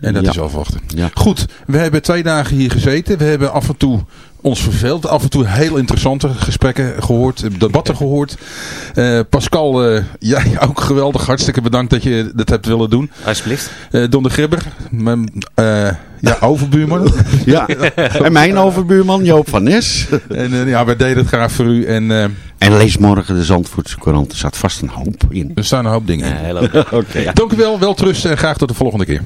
En dat Ja. is afwachten. Ja. Goed, we hebben twee dagen hier gezeten. We hebben af en toe ons verveeld. Af en toe heel interessante gesprekken gehoord. eh, Debatten gehoord. Eh, Pascal, eh, jij [LAUGHS] ook geweldig. Hartstikke bedankt dat je dat hebt willen doen. Alsjeblieft. Eh Don de Gribber, mijn eh, ja, overbuurman. [LAUGHS] Ja, en mijn overbuurman Joop van Nes. [LAUGHS] En ja, wij deden het graag voor u. En, eh, En lees morgen de Zandvoortse Courant. Er zat vast een hoop in. er staan een hoop dingen in. heel leuk. Oké, ja. Dank u wel, wel trust en graag tot de volgende keer.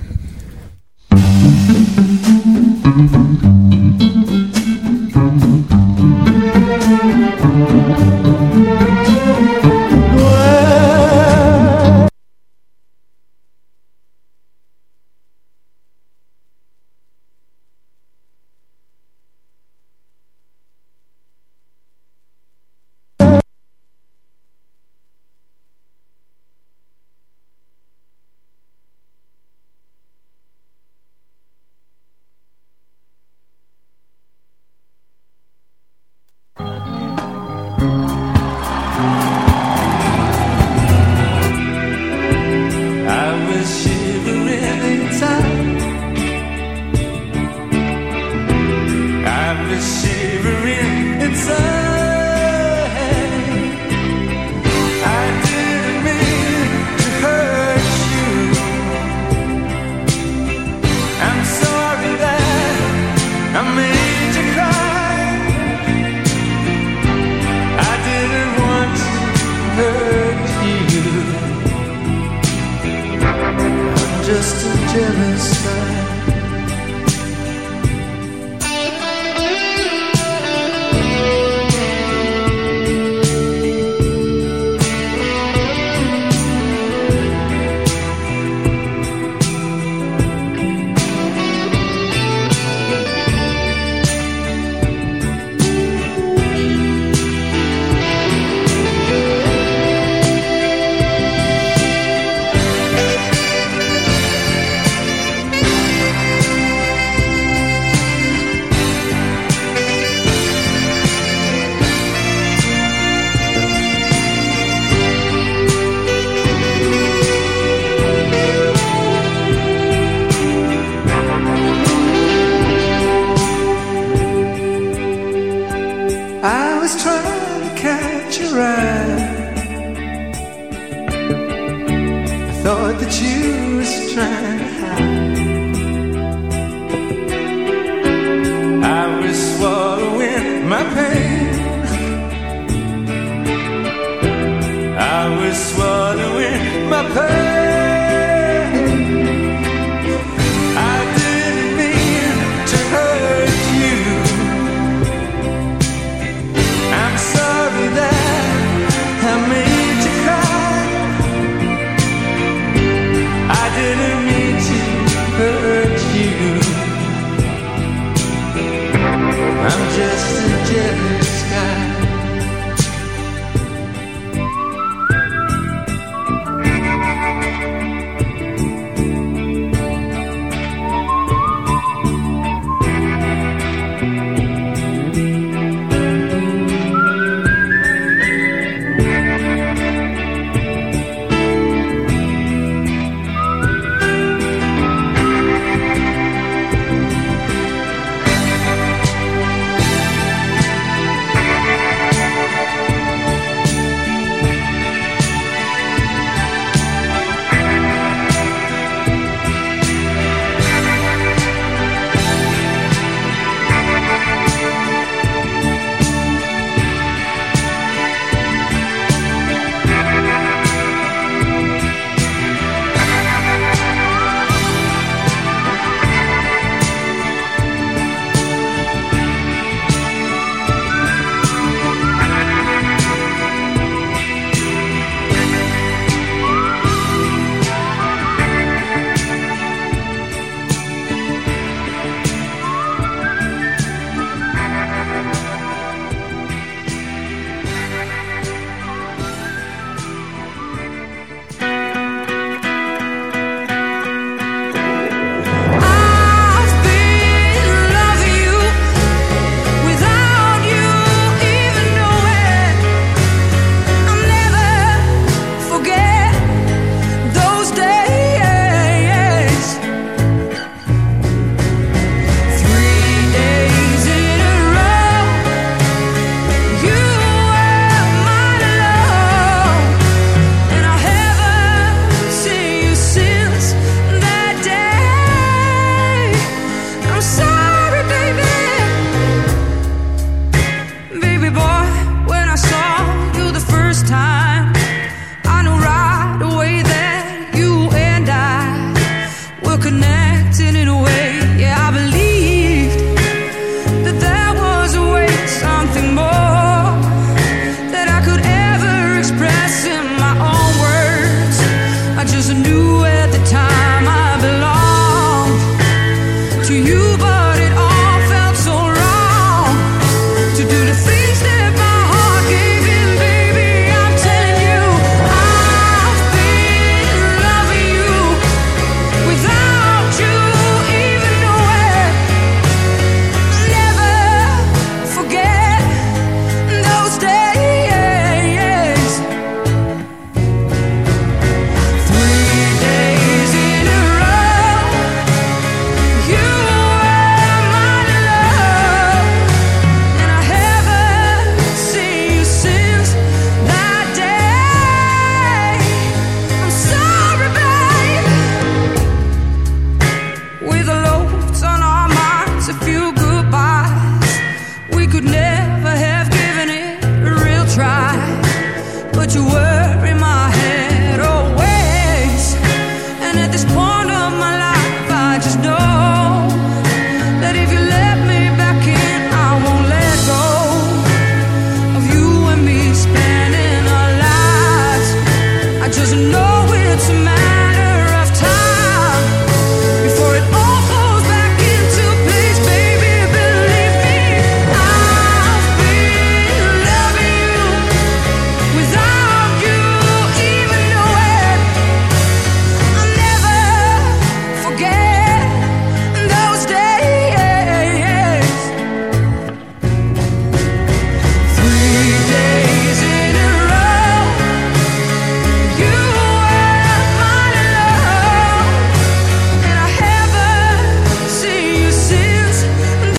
a new